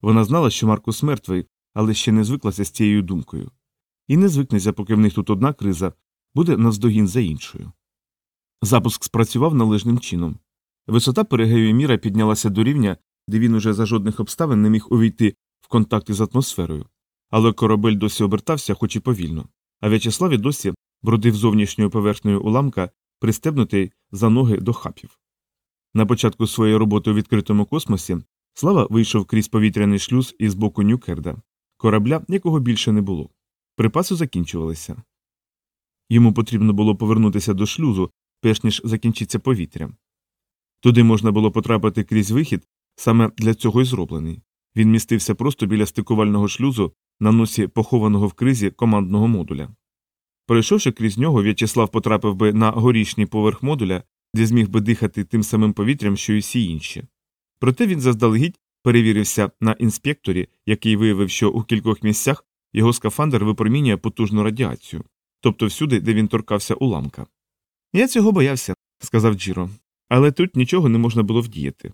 Вона знала, що Маркус мертвий, але ще не звиклася з цією думкою. І не звикнеться, поки в них тут одна криза, буде навздогін за іншою. Запуск спрацював належним чином. Висота перегею міра піднялася до рівня, де він уже за жодних обставин не міг увійти в контакти з атмосферою. Але корабель досі обертався, хоч і повільно, а В'ячеслав і досі бродив зовнішньою поверхнею уламка, пристебнутий за ноги до хапів. На початку своєї роботи у відкритому космосі Слава вийшов крізь повітряний шлюз із боку Нюкерда, корабля, якого більше не було. Припаси закінчувалися. Йому потрібно було повернутися до шлюзу, перш ніж закінчиться повітря. Туди можна було потрапити крізь вихід, саме для цього й зроблений. Він містився просто біля стикувального шлюзу на носі похованого в кризі командного модуля. Пройшовши крізь нього, В'ячеслав потрапив би на горішній поверх модуля, де зміг би дихати тим самим повітрям, що й усі інші. Проте він заздалегідь перевірився на інспекторі, який виявив, що у кількох місцях його скафандр випромінює потужну радіацію, тобто всюди, де він торкався уламка. Я цього боявся, сказав Джіро, але тут нічого не можна було вдіяти.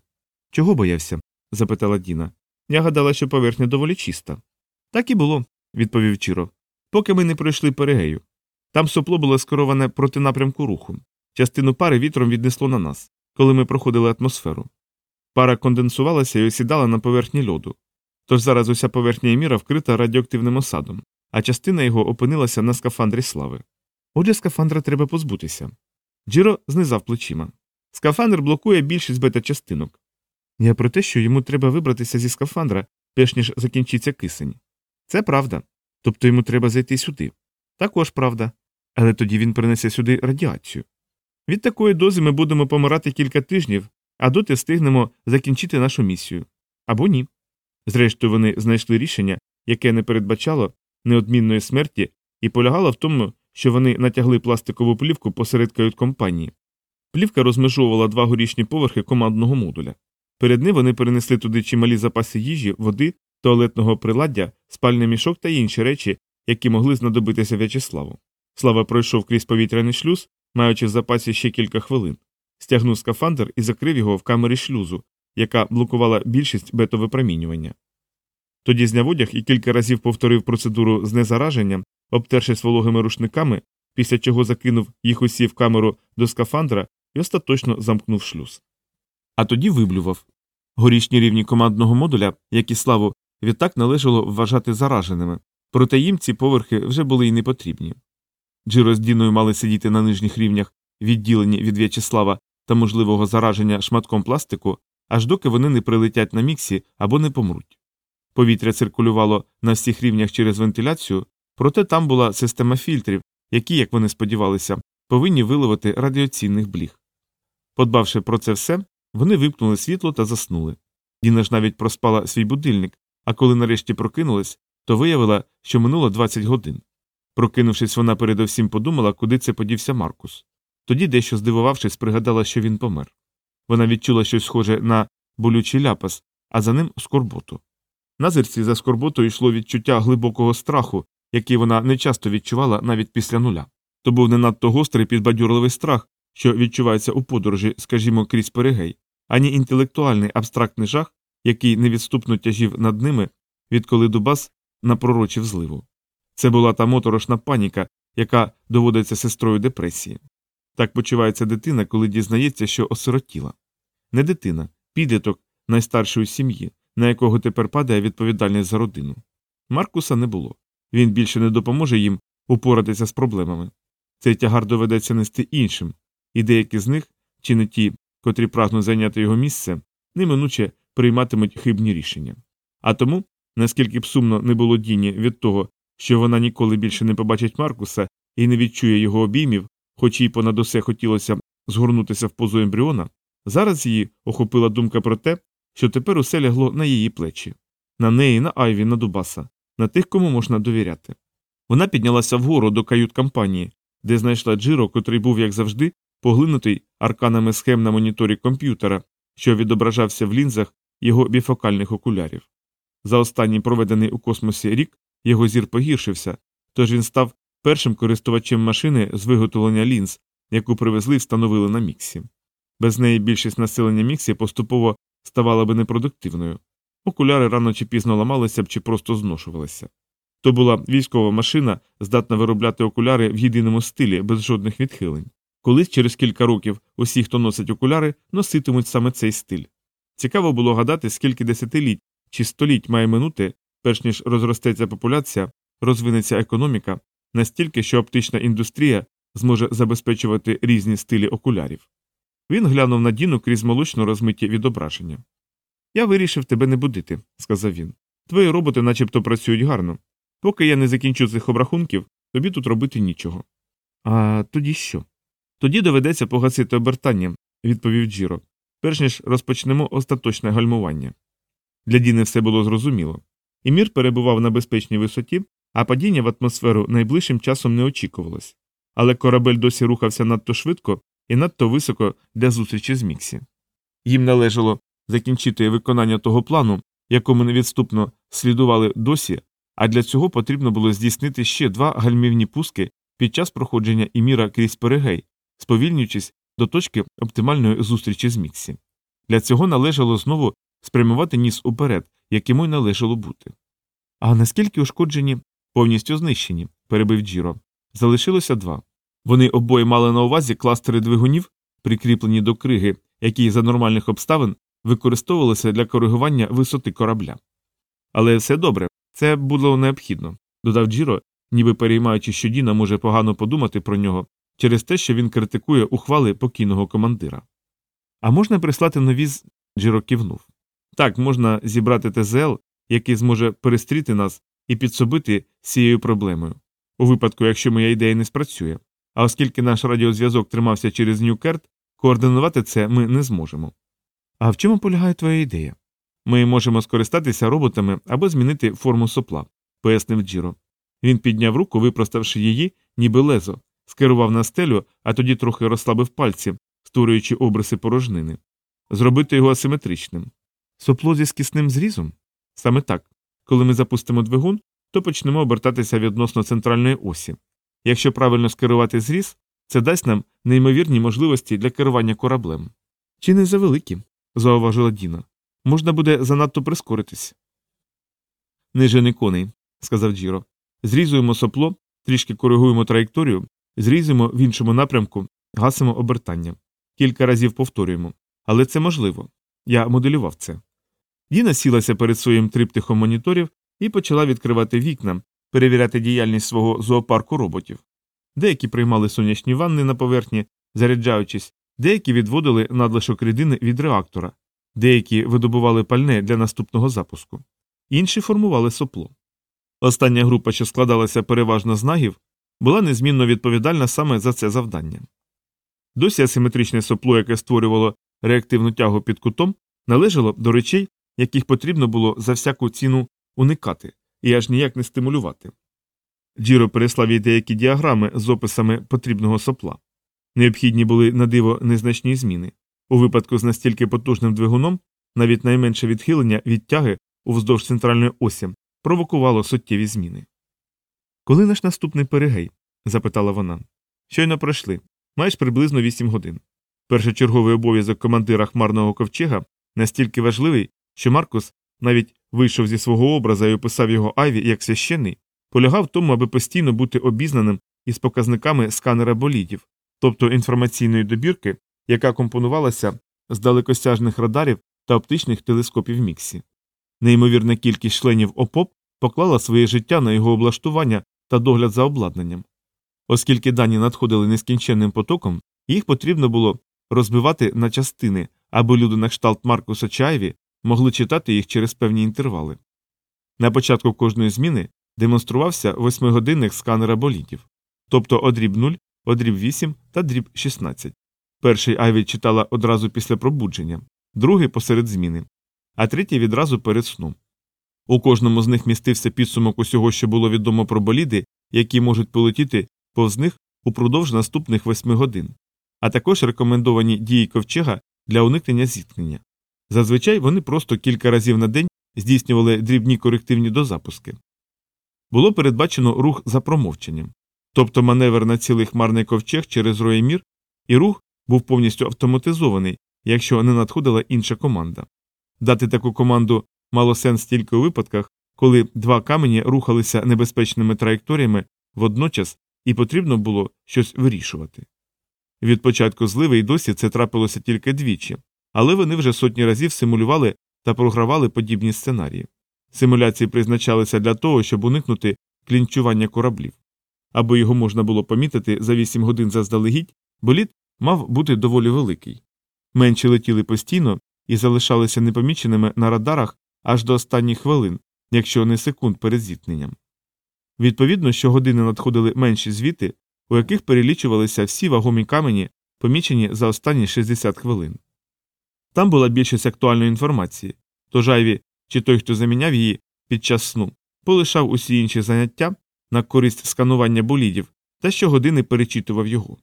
Чого боявся? запитала Діна. Я гадала, що поверхня доволі чиста. Так і було, відповів Джіро, поки ми не пройшли перегею. Там сопло було скероване проти напрямку руху. Частину пари вітром віднесло на нас, коли ми проходили атмосферу. Пара конденсувалася і осідала на поверхні льоду. Тож зараз уся поверхня Еміра вкрита радіоактивним осадом, а частина його опинилася на скафандрі слави. Отже, скафандра треба позбутися. Джиро знизав плечима. Скафандр блокує більшість бета-частинок. Я про те, що йому треба вибратися зі скафандра, перш ніж закінчиться кисень. Це правда. Тобто йому треба зайти сюди. Також правда. Але тоді він принесе сюди радіацію. Від такої дози ми будемо помирати кілька тижнів, а доти встигнемо закінчити нашу місію. Або ні. Зрештою, вони знайшли рішення, яке не передбачало неодмінної смерті, і полягало в тому, що вони натягли пластикову плівку посеред кают-компанії. Плівка розмежовувала два горішні поверхи командного модуля. Перед ним вони перенесли туди чималі запаси їжі, води, туалетного приладдя, спальний мішок та інші речі, які могли знадобитися В'ячеславу. Слава пройшов крізь повітряний шлюз, маючи в запасі ще кілька хвилин, стягнув скафандр і закрив його в камері шлюзу, яка блокувала більшість бетовипромінювання. Тоді зняв одяг і кілька разів повторив процедуру знезараження, обтершись вологими рушниками, після чого закинув їх усі в камеру до скафандра і остаточно замкнув шлюз. А тоді виблював. Горішні рівні командного модуля, як і славу, відтак належало вважати зараженими, проте їм ці поверхи вже були й не потрібні. Джиро з Діною мали сидіти на нижніх рівнях, відділені від В'ячеслава та можливого зараження шматком пластику, аж доки вони не прилетять на міксі або не помруть. Повітря циркулювало на всіх рівнях через вентиляцію, проте там була система фільтрів, які, як вони сподівалися, повинні виловити радіаційних бліг. Подбавши про це все, вони вимкнули світло та заснули. Діна ж навіть проспала свій будильник, а коли нарешті прокинулась, то виявила, що минуло 20 годин. Прокинувшись, вона передовсім подумала, куди це подівся Маркус. Тоді, дещо здивувавшись, пригадала, що він помер. Вона відчула щось схоже на болючий ляпас, а за ним скорботу. На зерці за скорботою йшло відчуття глибокого страху, який вона не часто відчувала навіть після нуля. То був не надто гострий підбадьорливий страх, що відчувається у подорожі, скажімо, крізь перегей, ані інтелектуальний абстрактний жах, який невідступно тяжів над ними, відколи Дубас напророчив зливу. Це була та моторошна паніка, яка доводиться сестрою депресії. Так почувається дитина, коли дізнається, що осиротіла. Не дитина, підліток найстаршої сім'ї, на якого тепер падає відповідальність за родину. Маркуса не було. Він більше не допоможе їм упоратися з проблемами. Цей тягар доведеться нести іншим, і деякі з них, чи не ті, котрі прагнуть зайняти його місце, неминуче прийматимуть хибні рішення. А тому, наскільки б сумно не було Діні від того, що вона ніколи більше не побачить Маркуса і не відчує його обіймів, хоч їй понад усе хотілося згорнутися в позу ембріона, зараз її охопила думка про те, що тепер усе лягло на її плечі, на неї, на Айві, на Дубаса, на тих, кому можна довіряти. Вона піднялася вгору до кают компанії, де знайшла Джиро, котрий був, як завжди, поглинутий арканами схем на моніторі комп'ютера, що відображався в лінзах його біфокальних окулярів. За останній проведений у космосі рік його зір погіршився, тож він став першим користувачем машини з виготовлення лінз, яку привезли і встановили на міксі. Без неї більшість населення міксі поступово ставала би непродуктивною. Окуляри рано чи пізно ламалися б чи просто зношувалися. То була військова машина, здатна виробляти окуляри в єдиному стилі, без жодних відхилень. Колись через кілька років усі, хто носить окуляри, носитимуть саме цей стиль. Цікаво було гадати, скільки десятиліть чи століть має минути, перш ніж розростеться популяція, розвинеться економіка, настільки, що оптична індустрія зможе забезпечувати різні стилі окулярів. Він глянув на Діну крізь молочно розмиті відображення. Я вирішив тебе не будити, сказав він. Твої роботи начебто працюють гарно. Поки я не закінчу цих обрахунків, тобі тут робити нічого. А тоді що? Тоді доведеться погасити обертання, відповів Джіро, перш ніж розпочнемо остаточне гальмування. Для Діни все було зрозуміло. І мір перебував на безпечній висоті, а падіння в атмосферу найближчим часом не очікувалось. Але корабель досі рухався надто швидко і надто високо для зустрічі з Міксі. Їм належало закінчити виконання того плану, якому невідступно слідували досі, а для цього потрібно було здійснити ще два гальмівні пуски під час проходження іміра крізь перегей, сповільнюючись до точки оптимальної зустрічі з Міксі. Для цього належало знову спрямувати ніс уперед, як йому й належало бути. А наскільки ушкоджені повністю знищені, перебив Джіро. Залишилося два. Вони обоє мали на увазі кластери двигунів, прикріплені до криги, які за нормальних обставин використовувалися для коригування висоти корабля. Але все добре, це було необхідно, додав Джіро, ніби переймаючи, що Діна може погано подумати про нього через те, що він критикує ухвали покійного командира. А можна прислати нові з. Джіро кивнув. Так, можна зібрати ТЗЛ, який зможе перестріти нас і підсобити з цією проблемою, у випадку, якщо моя ідея не спрацює. А оскільки наш радіозв'язок тримався через Ньюкерт, координувати це ми не зможемо. А в чому полягає твоя ідея? Ми можемо скористатися роботами або змінити форму сопла, пояснив Джіро. Він підняв руку, випроставши її, ніби лезо, скерував на стелю, а тоді трохи розслабив пальці, створюючи обриси порожнини, зробити його асиметричним. Сопло зі скісним зрізом? Саме так. Коли ми запустимо двигун, то почнемо обертатися відносно центральної осі. Якщо правильно скерувати зріз, це дасть нам неймовірні можливості для керування кораблем. Чи не завеликі, зауважила Діна. Можна буде занадто прискоритись. Не коней, сказав Джіро. Зрізуємо сопло, трішки коригуємо траєкторію, зрізуємо в іншому напрямку, гасимо обертання. Кілька разів повторюємо. Але це можливо. Я моделював це. Діна сілася перед своїм триптихом моніторів і почала відкривати вікна, перевіряти діяльність свого зоопарку роботів. Деякі приймали сонячні ванни на поверхні, заряджаючись, деякі відводили надлишок рідини від реактора, деякі видобували пальне для наступного запуску, інші формували сопло. Остання група, що складалася переважно з нагів, була незмінно відповідальна саме за це завдання. Досі асиметричне сопло, яке створювало реактивну тягу під кутом, належало до речей, яких потрібно було за всяку ціну уникати і аж ніяк не стимулювати. Джіро переслав їй деякі діаграми з описами потрібного сопла. Необхідні були на диво незначні зміни. У випадку з настільки потужним двигуном навіть найменше відхилення від тяги уздовж центральної осі провокувало суттєві зміни. Коли наш наступний перегей? запитала вона. Щойно пройшли. Маєш приблизно вісім годин. Першочерговий обов'язок командира хмарного ковчега настільки важливий, що Маркус навіть вийшов зі свого образа і описав його Айві як священний, полягав в тому, аби постійно бути обізнаним із показниками сканера болідів, тобто інформаційної добірки, яка компонувалася з далекосяжних радарів та оптичних телескопів Міксі. Неймовірна кількість членів ОПОП поклала своє життя на його облаштування та догляд за обладнанням. Оскільки дані надходили нескінченним потоком, їх потрібно було розбивати на частини, аби люди на кшталт Маркуса Чаєві могли читати їх через певні інтервали. На початку кожної зміни демонструвався восьмигодинник сканера болітів, тобто одріб 0, одріб 8 та дріб 16. Перший Айві читала одразу після пробудження, другий посеред зміни, а третій відразу перед сном. У кожному з них містився підсумок усього, що було відомо про боліди, які можуть полетіти повз них упродовж наступних восьми годин, а також рекомендовані дії ковчега для уникнення зіткнення. Зазвичай вони просто кілька разів на день здійснювали дрібні корективні дозапуски. Було передбачено рух за промовченням, тобто маневр на цілий хмарний ковчег через роємір, і рух був повністю автоматизований, якщо не надходила інша команда. Дати таку команду мало сенс тільки у випадках, коли два камені рухалися небезпечними траєкторіями водночас і потрібно було щось вирішувати. Від початку зливи й досі це трапилося тільки двічі, але вони вже сотні разів симулювали та програвали подібні сценарії. Симуляції призначалися для того, щоб уникнути клінчування кораблів. Аби його можна було помітити за 8 годин заздалегідь, боліт мав бути доволі великий. Менші летіли постійно і залишалися непоміченими на радарах аж до останніх хвилин, якщо не секунд перед зіткненням. Відповідно, щогодини надходили менші звіти, у яких перелічувалися всі вагомі камені, помічені за останні 60 хвилин. Там була більшість актуальної інформації, тож Айві чи той, хто заміняв її під час сну, полишав усі інші заняття на користь сканування болідів та щогодини перечитував його.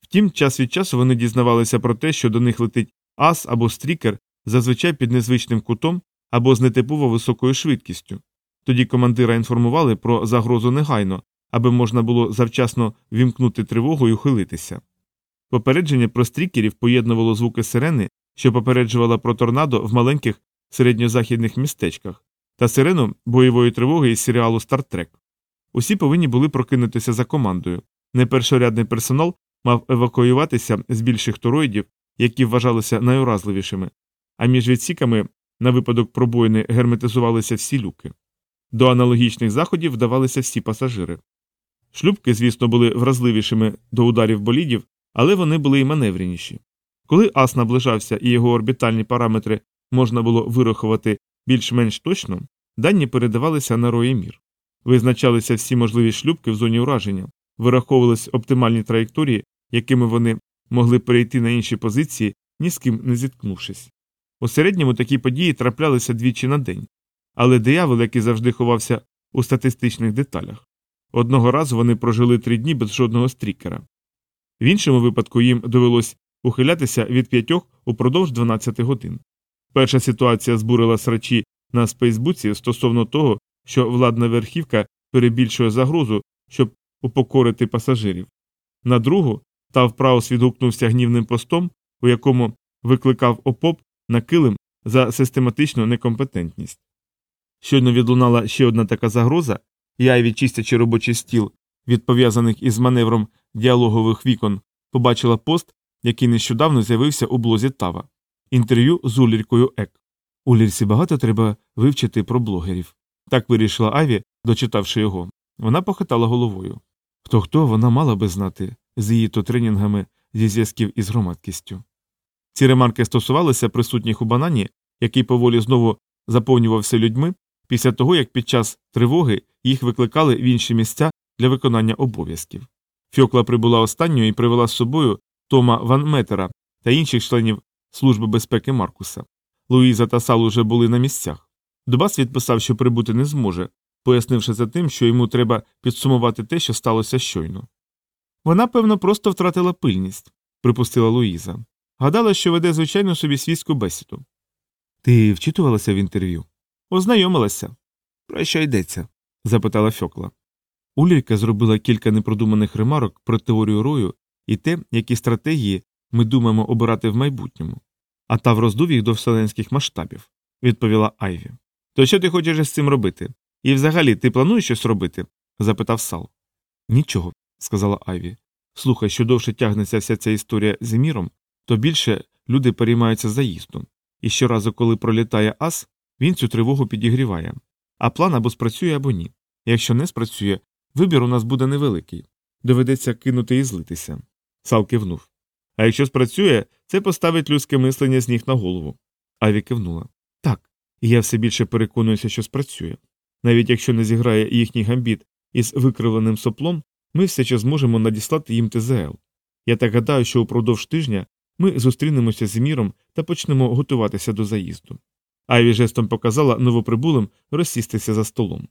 Втім, час від часу вони дізнавалися про те, що до них летить ас або стрікер зазвичай під незвичним кутом або з нетипово високою швидкістю. Тоді командира інформували про загрозу негайно, аби можна було завчасно вімкнути тривогу і ухилитися. Попередження про стрікерів поєднувало звуки сирени, що попереджувала про торнадо в маленьких середньозахідних містечках, та сирену бойової тривоги із серіалу Стартрек. Усі повинні були прокинутися за командою, Непершорядний персонал мав евакуюватися з більших тороїдів, які вважалися найуразливішими, а між відсіками на випадок пробоїни герметизувалися всі люки. До аналогічних заходів вдавалися всі пасажири. Шлюбки, звісно, були вразливішими до ударів болідів, але вони були й маневреніші. Коли ас наближався і його орбітальні параметри можна було вирахувати більш-менш точно, дані передавалися на рої мір. Визначалися всі можливі шлюбки в зоні ураження, вираховувались оптимальні траєкторії, якими вони могли перейти на інші позиції, ні з ким не зіткнувшись. У середньому такі події траплялися двічі на день, але диявол, який завжди ховався у статистичних деталях. Одного разу вони прожили три дні без жодного стрікера. В іншому випадку їм довелось ухилятися від п'ятьох упродовж 12 годин. Перша ситуація збурила срачі на Спейсбуці стосовно того, що владна верхівка перебільшує загрозу, щоб упокорити пасажирів. На другу Тав Праус відгукнувся гнівним постом, у якому викликав опоп на килим за систематичну некомпетентність. Щойно відлунала ще одна така загроза, я, відчистячи робочий стіл від пов'язаних із маневром діалогових вікон, побачила пост, який нещодавно з'явився у блозі Тава інтерв'ю з Уліркою Ек. Улірці багато треба вивчити про блогерів. Так вирішила Аві, дочитавши його. Вона похитала головою. Хто хто вона мала би знати з її то тренінгами зі зв'язків із громадкістю. Ці ремарки стосувалися присутніх у банані, який поволі знову заповнювався людьми після того, як під час тривоги їх викликали в інші місця для виконання обов'язків. Фьокла прибула останньою і привела з собою Тома Ван Метера та інших членів Служби безпеки Маркуса. Луїза та Сал уже були на місцях. Дубас відписав, що прибути не зможе, пояснивши за тим, що йому треба підсумувати те, що сталося щойно. Вона, певно, просто втратила пильність, припустила Луїза. Гадала, що веде звичайно собі свійську бесіду. Ти вчитувалася в інтерв'ю? Ознайомилася. Про що йдеться? запитала Фьокла. Ульріка зробила кілька непродуманих ремарок про теорію рою і те, які стратегії ми думаємо обирати в майбутньому. А та роздув їх до вселенських масштабів, відповіла Айві. То що ти хочеш з цим робити? І взагалі ти плануєш щось робити? запитав Сал. Нічого, сказала Айві. Слухай, що довше тягнеться вся ця історія з Еміром, то більше люди переймаються заїздом. І щоразу, коли пролітає ас, він цю тривогу підігріває. А план або спрацює, або ні. Якщо не спрацює, вибір у нас буде невеликий. Доведеться кинути і злитися. Сал кивнув. А якщо спрацює, це поставить людське мислення з ніг на голову. Аві кивнула. Так, і я все більше переконуюся, що спрацює. Навіть якщо не зіграє їхній гамбіт із викривленим соплом, ми все ще зможемо надіслати їм ТЗЛ. Я так гадаю, що упродовж тижня ми зустрінемося з міром та почнемо готуватися до заїзду. Айві жестом показала новоприбулим розсістися за столом.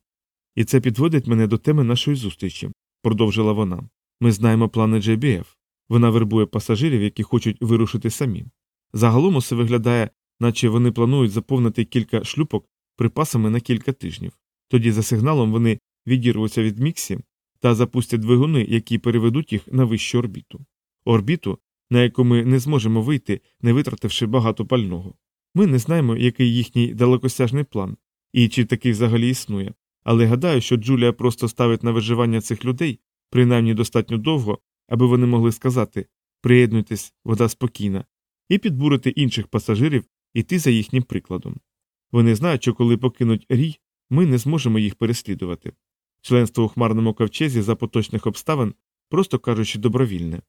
І це підводить мене до теми нашої зустрічі, продовжила вона. Ми знаємо плани JBF. Вона вербує пасажирів, які хочуть вирушити самі. Загалом усе виглядає, наче вони планують заповнити кілька шлюпок припасами на кілька тижнів. Тоді за сигналом вони відірвуться від міксі та запустять двигуни, які переведуть їх на вищу орбіту. Орбіту, на яку ми не зможемо вийти, не витративши багато пального. Ми не знаємо, який їхній далекосяжний план і чи такий взагалі існує, але гадаю, що Джулія просто ставить на виживання цих людей, принаймні достатньо довго, аби вони могли сказати приєднуйтесь, вода спокійна, і підбурити інших пасажирів іти за їхнім прикладом. Вони знають, що коли покинуть рій, ми не зможемо їх переслідувати. Членство у хмарному ковчезі за поточних обставин, просто кажучи, добровільне.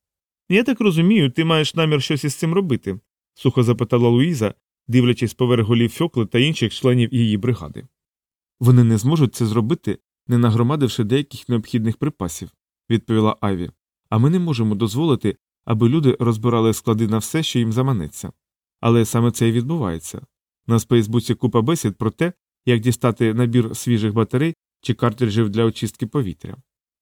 Я так розумію, ти маєш намір щось із цим робити? сухо запитала Луїза, дивлячись поверх голів Фьокли та інших членів її бригади. Вони не зможуть це зробити, не нагромадивши деяких необхідних припасів, відповіла Айві. А ми не можемо дозволити, аби люди розбирали склади на все, що їм заманеться. Але саме це і відбувається. На Спейсбуці купа бесід про те, як дістати набір свіжих батарей чи картриджів для очистки повітря.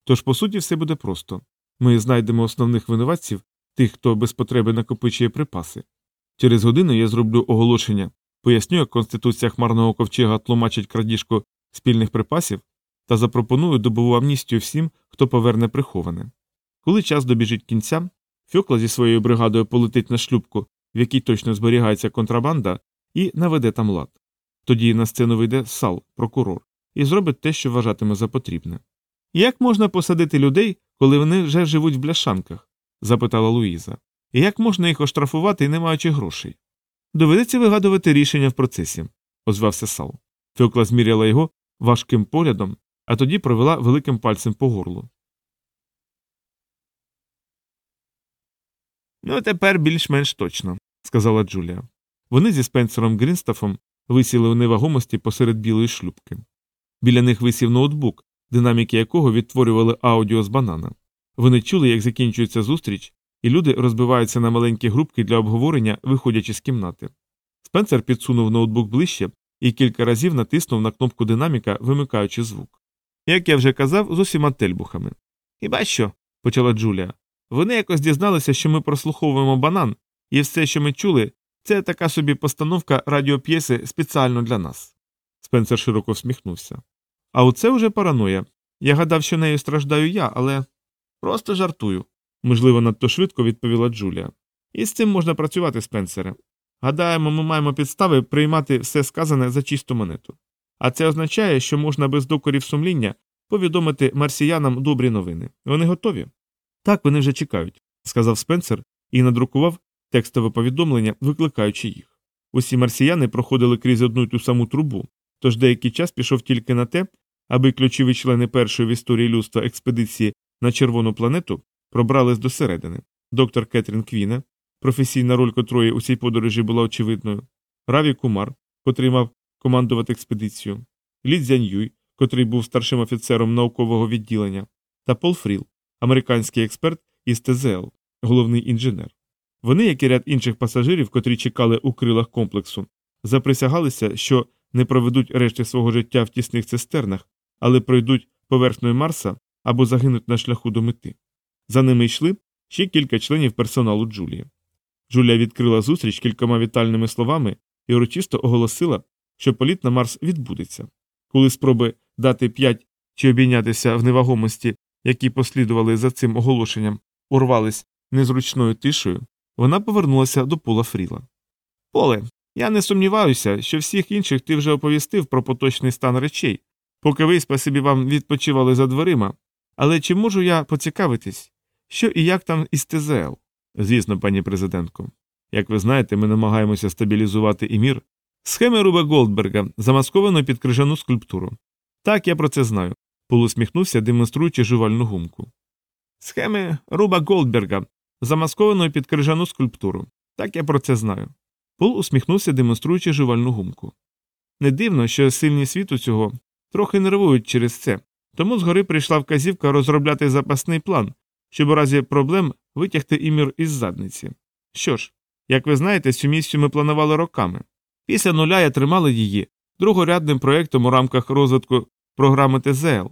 Тож, по суті, все буде просто ми знайдемо основних винуватців, тих, хто без потреби накопичує припаси. Через годину я зроблю оголошення, поясню, як Конституція Хмарного ковчега тлумачить крадіжку спільних припасів та запропоную добову амністію всім, хто поверне приховане. Коли час добіжить кінця, Фьокла зі своєю бригадою полетить на шлюбку, в якій точно зберігається контрабанда, і наведе там лад. Тоді на сцену вийде сал, прокурор, і зробить те, що вважатиме за потрібне. Як можна посадити людей, коли вони вже живуть в бляшанках? запитала Луїза. І як можна їх оштрафувати, не маючи грошей? Доведеться вигадувати рішення в процесі, озвався Сал. Феокла зміряла його важким поглядом, а тоді провела великим пальцем по горлу. Ну, тепер більш-менш точно, сказала Джулія. Вони зі Спенсером Грінстафом висіли у невагомості посеред білої шлюбки. Біля них висів ноутбук, динаміки якого відтворювали аудіо з банана. Вони чули, як закінчується зустріч, і люди розбиваються на маленькі групки для обговорення, виходячи з кімнати. Спенсер підсунув ноутбук ближче і кілька разів натиснув на кнопку динаміка, вимикаючи звук. Як я вже казав, з усіма тельбухами. Хіба що, почала Джулія. Вони якось дізналися, що ми прослуховуємо банан, і все, що ми чули, це така собі постановка радіоп'єси спеціально для нас. Спенсер широко всміхнувся. А оце вже параноя. Я гадав, що нею страждаю я, але просто жартую, можливо, надто швидко відповіла Джулія. І з цим можна працювати, Спенсере. Гадаємо, ми маємо підстави приймати все сказане за чисту монету. А це означає, що можна без докорів сумління повідомити марсіянам добрі новини. Вони готові? Так, вони вже чекають, сказав Спенсер і надрукував текстове повідомлення, викликаючи їх. Усі марсіяни проходили крізь одну й ту саму трубу, тож деякий час пішов тільки на те, аби ключові члени першої в історії людства експедиції на червону планету пробрались до середини. Доктор Кетрін Квіне, професійна роль котрої у цій подорожі була очевидною, Раві Кумар, котрий мав командувати експедицію, Лі Цзяньюй, котрий був старшим офіцером наукового відділення, та Пол Фріл, американський експерт із ТЗЛ, головний інженер. Вони, як і ряд інших пасажирів, котрі чекали у крилах комплексу, заприсягалися, що не проведуть решти свого життя в тісних цистернах, але пройдуть поверхнею Марса або загинуть на шляху до мети. За ними йшли ще кілька членів персоналу Джулії. Джулія відкрила зустріч кількома вітальними словами і урочисто оголосила, що політ на Марс відбудеться. Коли спроби дати п'ять чи обійнятися в невагомості, які послідували за цим оголошенням, урвались незручною тишею, вона повернулася до Пола Фріла. Поле, я не сумніваюся, що всіх інших ти вже оповістив про поточний стан речей, поки ви, спасибі вам, відпочивали за дверима. Але чи можу я поцікавитись, що і як там із ТЗЛ? Звісно, пані президентко. Як ви знаєте, ми намагаємося стабілізувати і мір. Схеми Руба Голдберга замасковано під крижану скульптуру. Так, я про це знаю. Пол усміхнувся, демонструючи жувальну гумку. Схеми Руба Голдберга замасковано під крижану скульптуру. Так я про це знаю. Пол усміхнувся, демонструючи жувальну гумку. Не дивно, що сильні світу цього трохи нервують через це, тому згори прийшла вказівка розробляти запасний план, щоб у разі проблем витягти імір із задниці. Що ж, як ви знаєте, цю місію ми планували роками. Після нуля я тримали її другорядним проєктом у рамках розвитку програми ТЗЛ,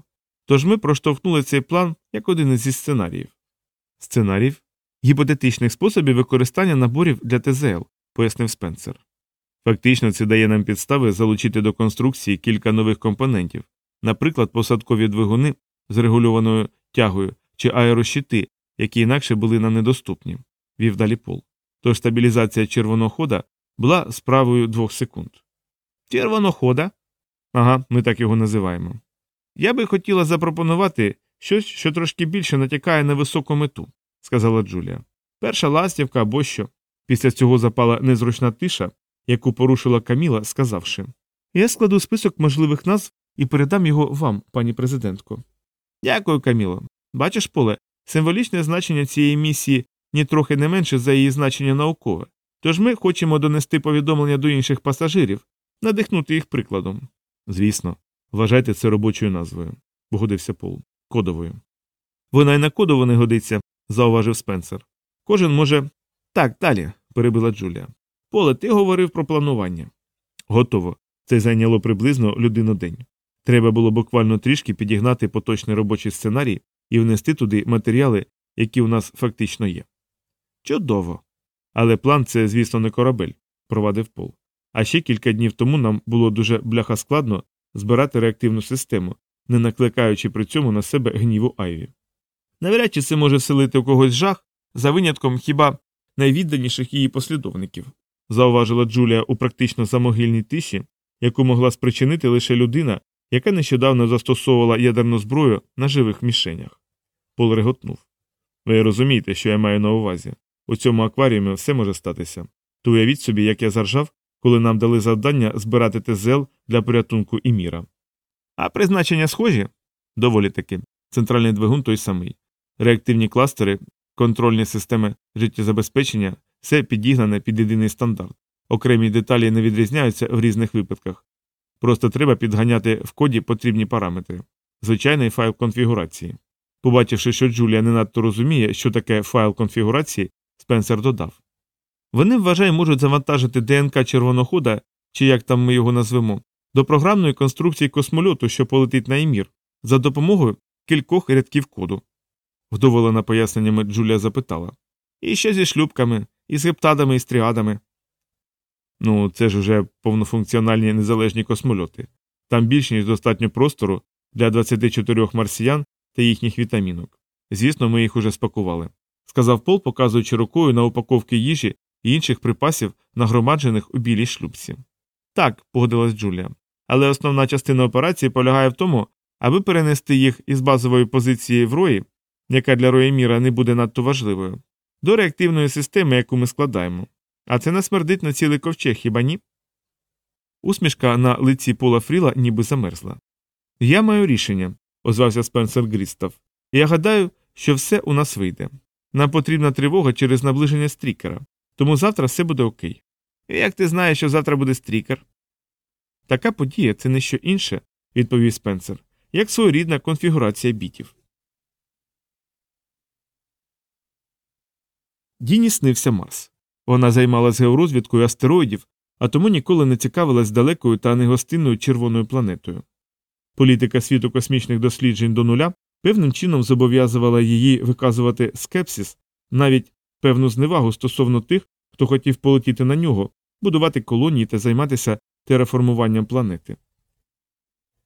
тож ми проштовхнули цей план як один із сценаріїв. Сценаріїв? Гіпотетичних способів використання наборів для ТЗЛ, пояснив Спенсер. Фактично, це дає нам підстави залучити до конструкції кілька нових компонентів, наприклад, посадкові двигуни з регульованою тягою чи аерощити, які інакше були нам недоступні, вів далі пол. Тож стабілізація червонохода була справою двох секунд. Червонохода? Ага, ми так його називаємо. Я би хотіла запропонувати щось, що трошки більше натякає на високу мету, сказала Джулія. Перша ластівка або що. Після цього запала незручна тиша, яку порушила Каміла, сказавши Я складу список можливих назв і передам його вам, пані президентко. Дякую, Каміло. Бачиш, поле, символічне значення цієї місії нітрохи не менше за її значення наукове. Тож ми хочемо донести повідомлення до інших пасажирів, надихнути їх прикладом. Звісно, вважайте це робочою назвою, погодився Пол. Кодовою. Вона й на кодову не годиться, зауважив Спенсер. Кожен може. Так, далі, перебила Джулія. Поле, ти говорив про планування. Готово. Це зайняло приблизно людину день. Треба було буквально трішки підігнати поточний робочий сценарій і внести туди матеріали, які у нас фактично є. Чудово. Але план це, звісно, не корабель, провадив Пол. А ще кілька днів тому нам було дуже бляха складно збирати реактивну систему, не накликаючи при цьому на себе гніву Айві. Навряд чи це може вселити у когось жах за винятком хіба найвідданіших її послідовників, зауважила Джулія у практично самогильній тиші, яку могла спричинити лише людина, яка нещодавно застосовувала ядерну зброю на живих мішенях. Пол реготнув. Ви розумієте, що я маю на увазі. У цьому акваріумі все може статися. То уявіть собі, як я заржав, коли нам дали завдання збирати ТЗЛ для порятунку і міра. А призначення схожі? Доволі таки. Центральний двигун той самий. Реактивні кластери, контрольні системи життєзабезпечення все підігнане під єдиний стандарт. Окремі деталі не відрізняються в різних випадках. Просто треба підганяти в коді потрібні параметри. Звичайний файл конфігурації. Побачивши, що Джулія не надто розуміє, що таке файл конфігурації, Спенсер додав. Вони, вважаю, можуть завантажити ДНК червонохода, чи як там ми його назвемо, до програмної конструкції космольоту, що полетить на Емір, за допомогою кількох рядків коду. Вдоволена поясненнями Джулія запитала. І що зі шлюбками, і з гептадами, і з тріадами. Ну, це ж уже повнофункціональні незалежні космольоти. Там більш ніж достатньо простору для 24 марсіян та їхніх вітамінок. Звісно, ми їх уже спакували. Сказав Пол, показуючи рукою на упаковки їжі і інших припасів, нагромаджених у білій шлюбці. Так, погодилась Джулія. Але основна частина операції полягає в тому, аби перенести їх із базової позиції в рої, яка для рої міра не буде надто важливою, до реактивної системи, яку ми складаємо. А це насмердить на цілий ковчег, хіба ні? Усмішка на лиці Пола Фріла ніби замерзла. Я маю рішення, озвався Спенсер Грістов. Я гадаю, що все у нас вийде. Нам потрібна тривога через наближення стрікера, тому завтра все буде окей. І як ти знаєш, що завтра буде стрікер? Така подія це не що інше, відповів Спенсер, як своєрідна конфігурація бітів. Діні снився Марс. Вона займалась георозвідкою астероїдів, а тому ніколи не цікавилась далекою та негостинною червоною планетою. Політика світу космічних досліджень до нуля певним чином зобов'язувала її виказувати скепсис, навіть певну зневагу стосовно тих, хто хотів полетіти на нього, будувати колонії та займатися тераформуванням планети.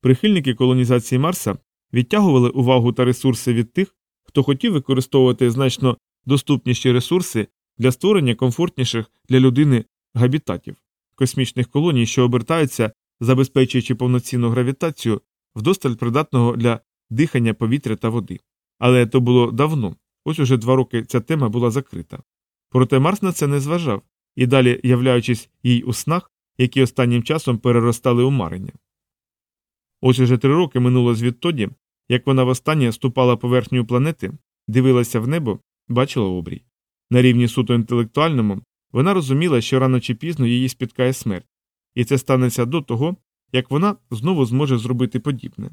Прихильники колонізації Марса відтягували увагу та ресурси від тих, хто хотів використовувати значно доступніші ресурси для створення комфортніших для людини габітатів, космічних колоній, що обертаються, забезпечуючи повноцінну гравітацію, вдосталь придатного для дихання повітря та води. Але то було давно, ось уже два роки ця тема була закрита. Проте Марс на це не зважав і далі, являючись їй у снах, які останнім часом переростали у марення. Ось уже три роки минуло звідтоді, як вона востаннє ступала поверхню планети, дивилася в небо, бачила обрій. На рівні суто інтелектуальному вона розуміла, що рано чи пізно її спіткає смерть, і це станеться до того, як вона знову зможе зробити подібне.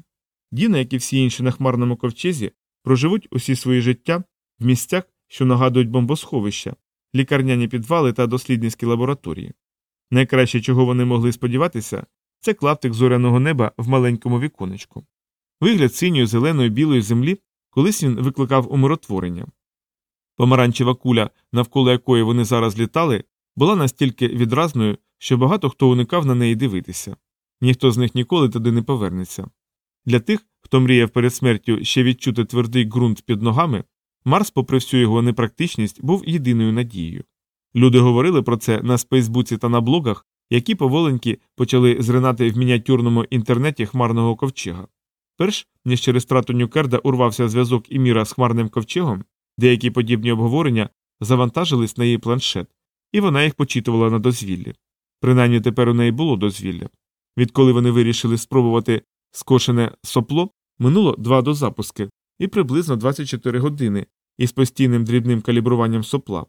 Діна, як і всі інші на хмарному ковчезі, проживуть усі свої життя в місцях, що нагадують бомбосховища, лікарняні підвали та дослідницькі лабораторії. Найкраще, чого вони могли сподіватися, це клаптик зоряного неба в маленькому віконечку. Вигляд синьої, зеленої, білої землі колись він викликав умиротворення. Помаранчева куля, навколо якої вони зараз літали, була настільки відразною, що багато хто уникав на неї дивитися. Ніхто з них ніколи туди не повернеться. Для тих, хто мріяв перед смертю ще відчути твердий ґрунт під ногами, Марс, попри всю його непрактичність, був єдиною надією. Люди говорили про це на Спейсбуці та на блогах, які поволеньки почали зринати в мініатюрному інтернеті хмарного ковчега. Перш ніж через страту Нюкерда урвався зв'язок і міра з хмарним ковчегом, деякі подібні обговорення завантажились на її планшет, і вона їх почитувала на дозвіллі. Принаймні тепер у неї було дозвілля. Відколи вони вирішили спробувати скошене сопло, минуло два дозапуски і приблизно 24 години із постійним дрібним калібруванням сопла.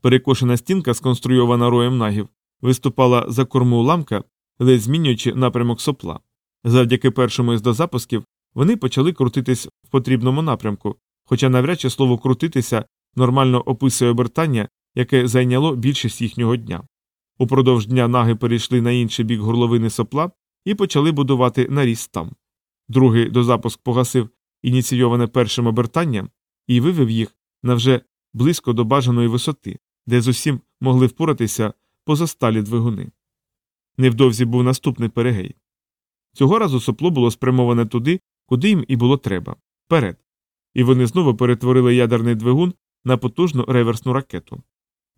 Перекошена стінка, сконструйована роєм нагів, виступала за корму уламка, ледь змінюючи напрямок сопла. Завдяки першому із дозапусків вони почали крутитись в потрібному напрямку, хоча навряд чи слово крутитися нормально описує обертання, яке зайняло більшість їхнього дня. Упродовж дня наги перейшли на інший бік горловини сопла і почали будувати наріс там. Другий дозапуск погасив ініційоване першим обертанням і вивів їх на вже близько до бажаної висоти, де з усім могли впоратися позасталі двигуни. Невдовзі був наступний перегей. Цього разу сопло було спрямоване туди, куди їм і було треба вперед. І вони знову перетворили ядерний двигун на потужну реверсну ракету.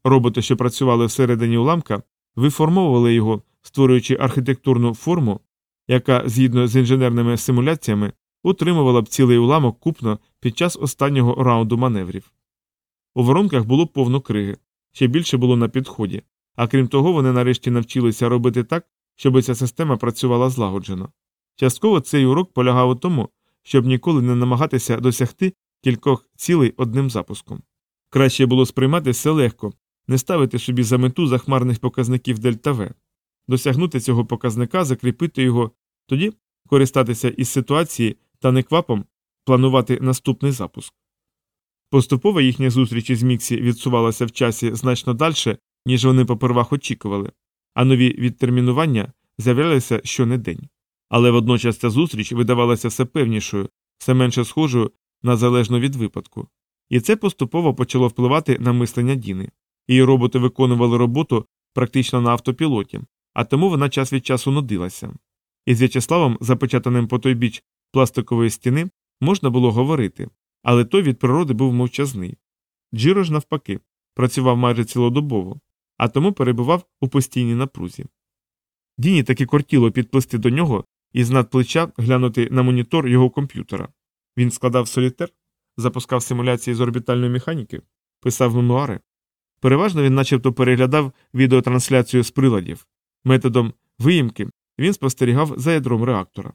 Роботи, що працювали всередині уламка, виформовували його, створюючи архітектурну форму, яка, згідно з інженерними симуляціями, утримувала б цілий уламок купно під час останнього раунду маневрів. У воронках було повно криги, ще більше було на підході, а крім того, вони нарешті навчилися робити так, щоб ця система працювала злагоджено. Частково цей урок полягав у тому, щоб ніколи не намагатися досягти кількох цілей одним запуском. Краще було сприймати все легко, не ставити собі за мету захмарних показників дельта В, досягнути цього показника, закріпити його, тоді користатися із ситуації та неквапом планувати наступний запуск. Поступово їхня зустріч із Міксі відсувалася в часі значно далі, ніж вони попервах очікували, а нові відтермінування з'являлися щонедень. Але водночас ця зустріч видавалася все певнішою, все менше схожою на залежно від випадку. І це поступово почало впливати на мислення Діни. Її роботи виконували роботу практично на автопілоті, а тому вона час від часу нудилася. Із В'ячеславом, запечатаним по той біч пластикової стіни, можна було говорити, але той від природи був мовчазний. Джиро ж, навпаки, працював майже цілодобово, а тому перебував у постійній напрузі. Діні таки кортіло підплисти до нього і з надплеча глянути на монітор його комп'ютера. Він складав солітер, запускав симуляції з орбітальної механіки, писав мемуари. Переважно він начебто переглядав відеотрансляцію з приладів. Методом виїмки він спостерігав за ядром реактора.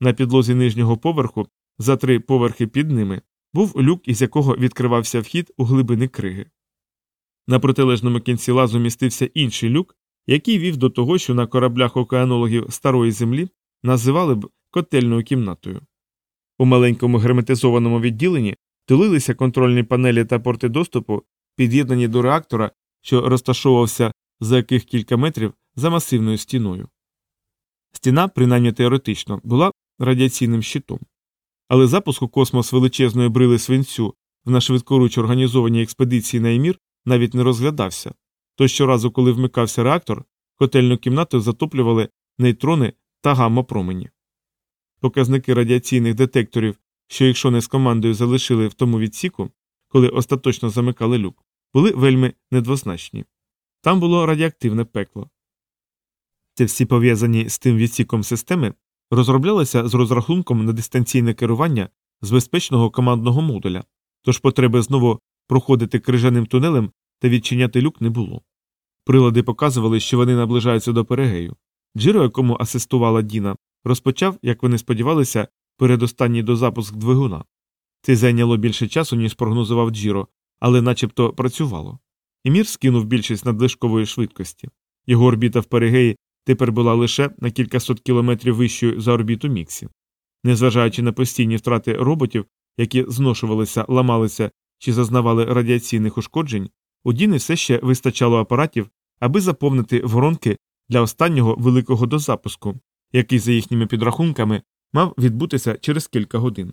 На підлозі нижнього поверху, за три поверхи під ними, був люк, із якого відкривався вхід у глибини криги. На протилежному кінці лазу містився інший люк, який вів до того, що на кораблях океанологів старої землі називали б котельною кімнатою. У маленькому герметизованому відділенні тулилися контрольні панелі та порти доступу, під'єднані до реактора, що розташовувався за яких кілька метрів за масивною стіною. Стіна, принаймні теоретично, була радіаційним щитом. Але запуск у космос величезної брили свинцю в нашвидкоруч організованій експедиції на Емір навіть не розглядався. То щоразу, коли вмикався реактор, котельну кімнату затоплювали нейтрони та гамма-промені. Показники радіаційних детекторів, що якщо не з командою залишили в тому відсіку, коли остаточно замикали люк, були вельми недвозначні. Там було радіоактивне пекло. Це всі пов'язані з тим відсіком системи розроблялися з розрахунком на дистанційне керування з безпечного командного модуля, тож потреби знову проходити крижаним тунелем та відчиняти люк не було. Прилади показували, що вони наближаються до перегею. Джиро, якому асистувала Діна, розпочав, як вони сподівалися, передостанній дозапуск двигуна. Це зайняло більше часу, ніж прогнозував Джіро, але начебто працювало. І мір скинув більшість надлишкової швидкості. Його орбіта в перигеї тепер була лише на кількасот кілометрів вищою за орбіту Міксі. Незважаючи на постійні втрати роботів, які зношувалися, ламалися чи зазнавали радіаційних ушкоджень, у Діни все ще вистачало апаратів, аби заповнити воронки для останнього великого дозапуску, який, за їхніми підрахунками, мав відбутися через кілька годин.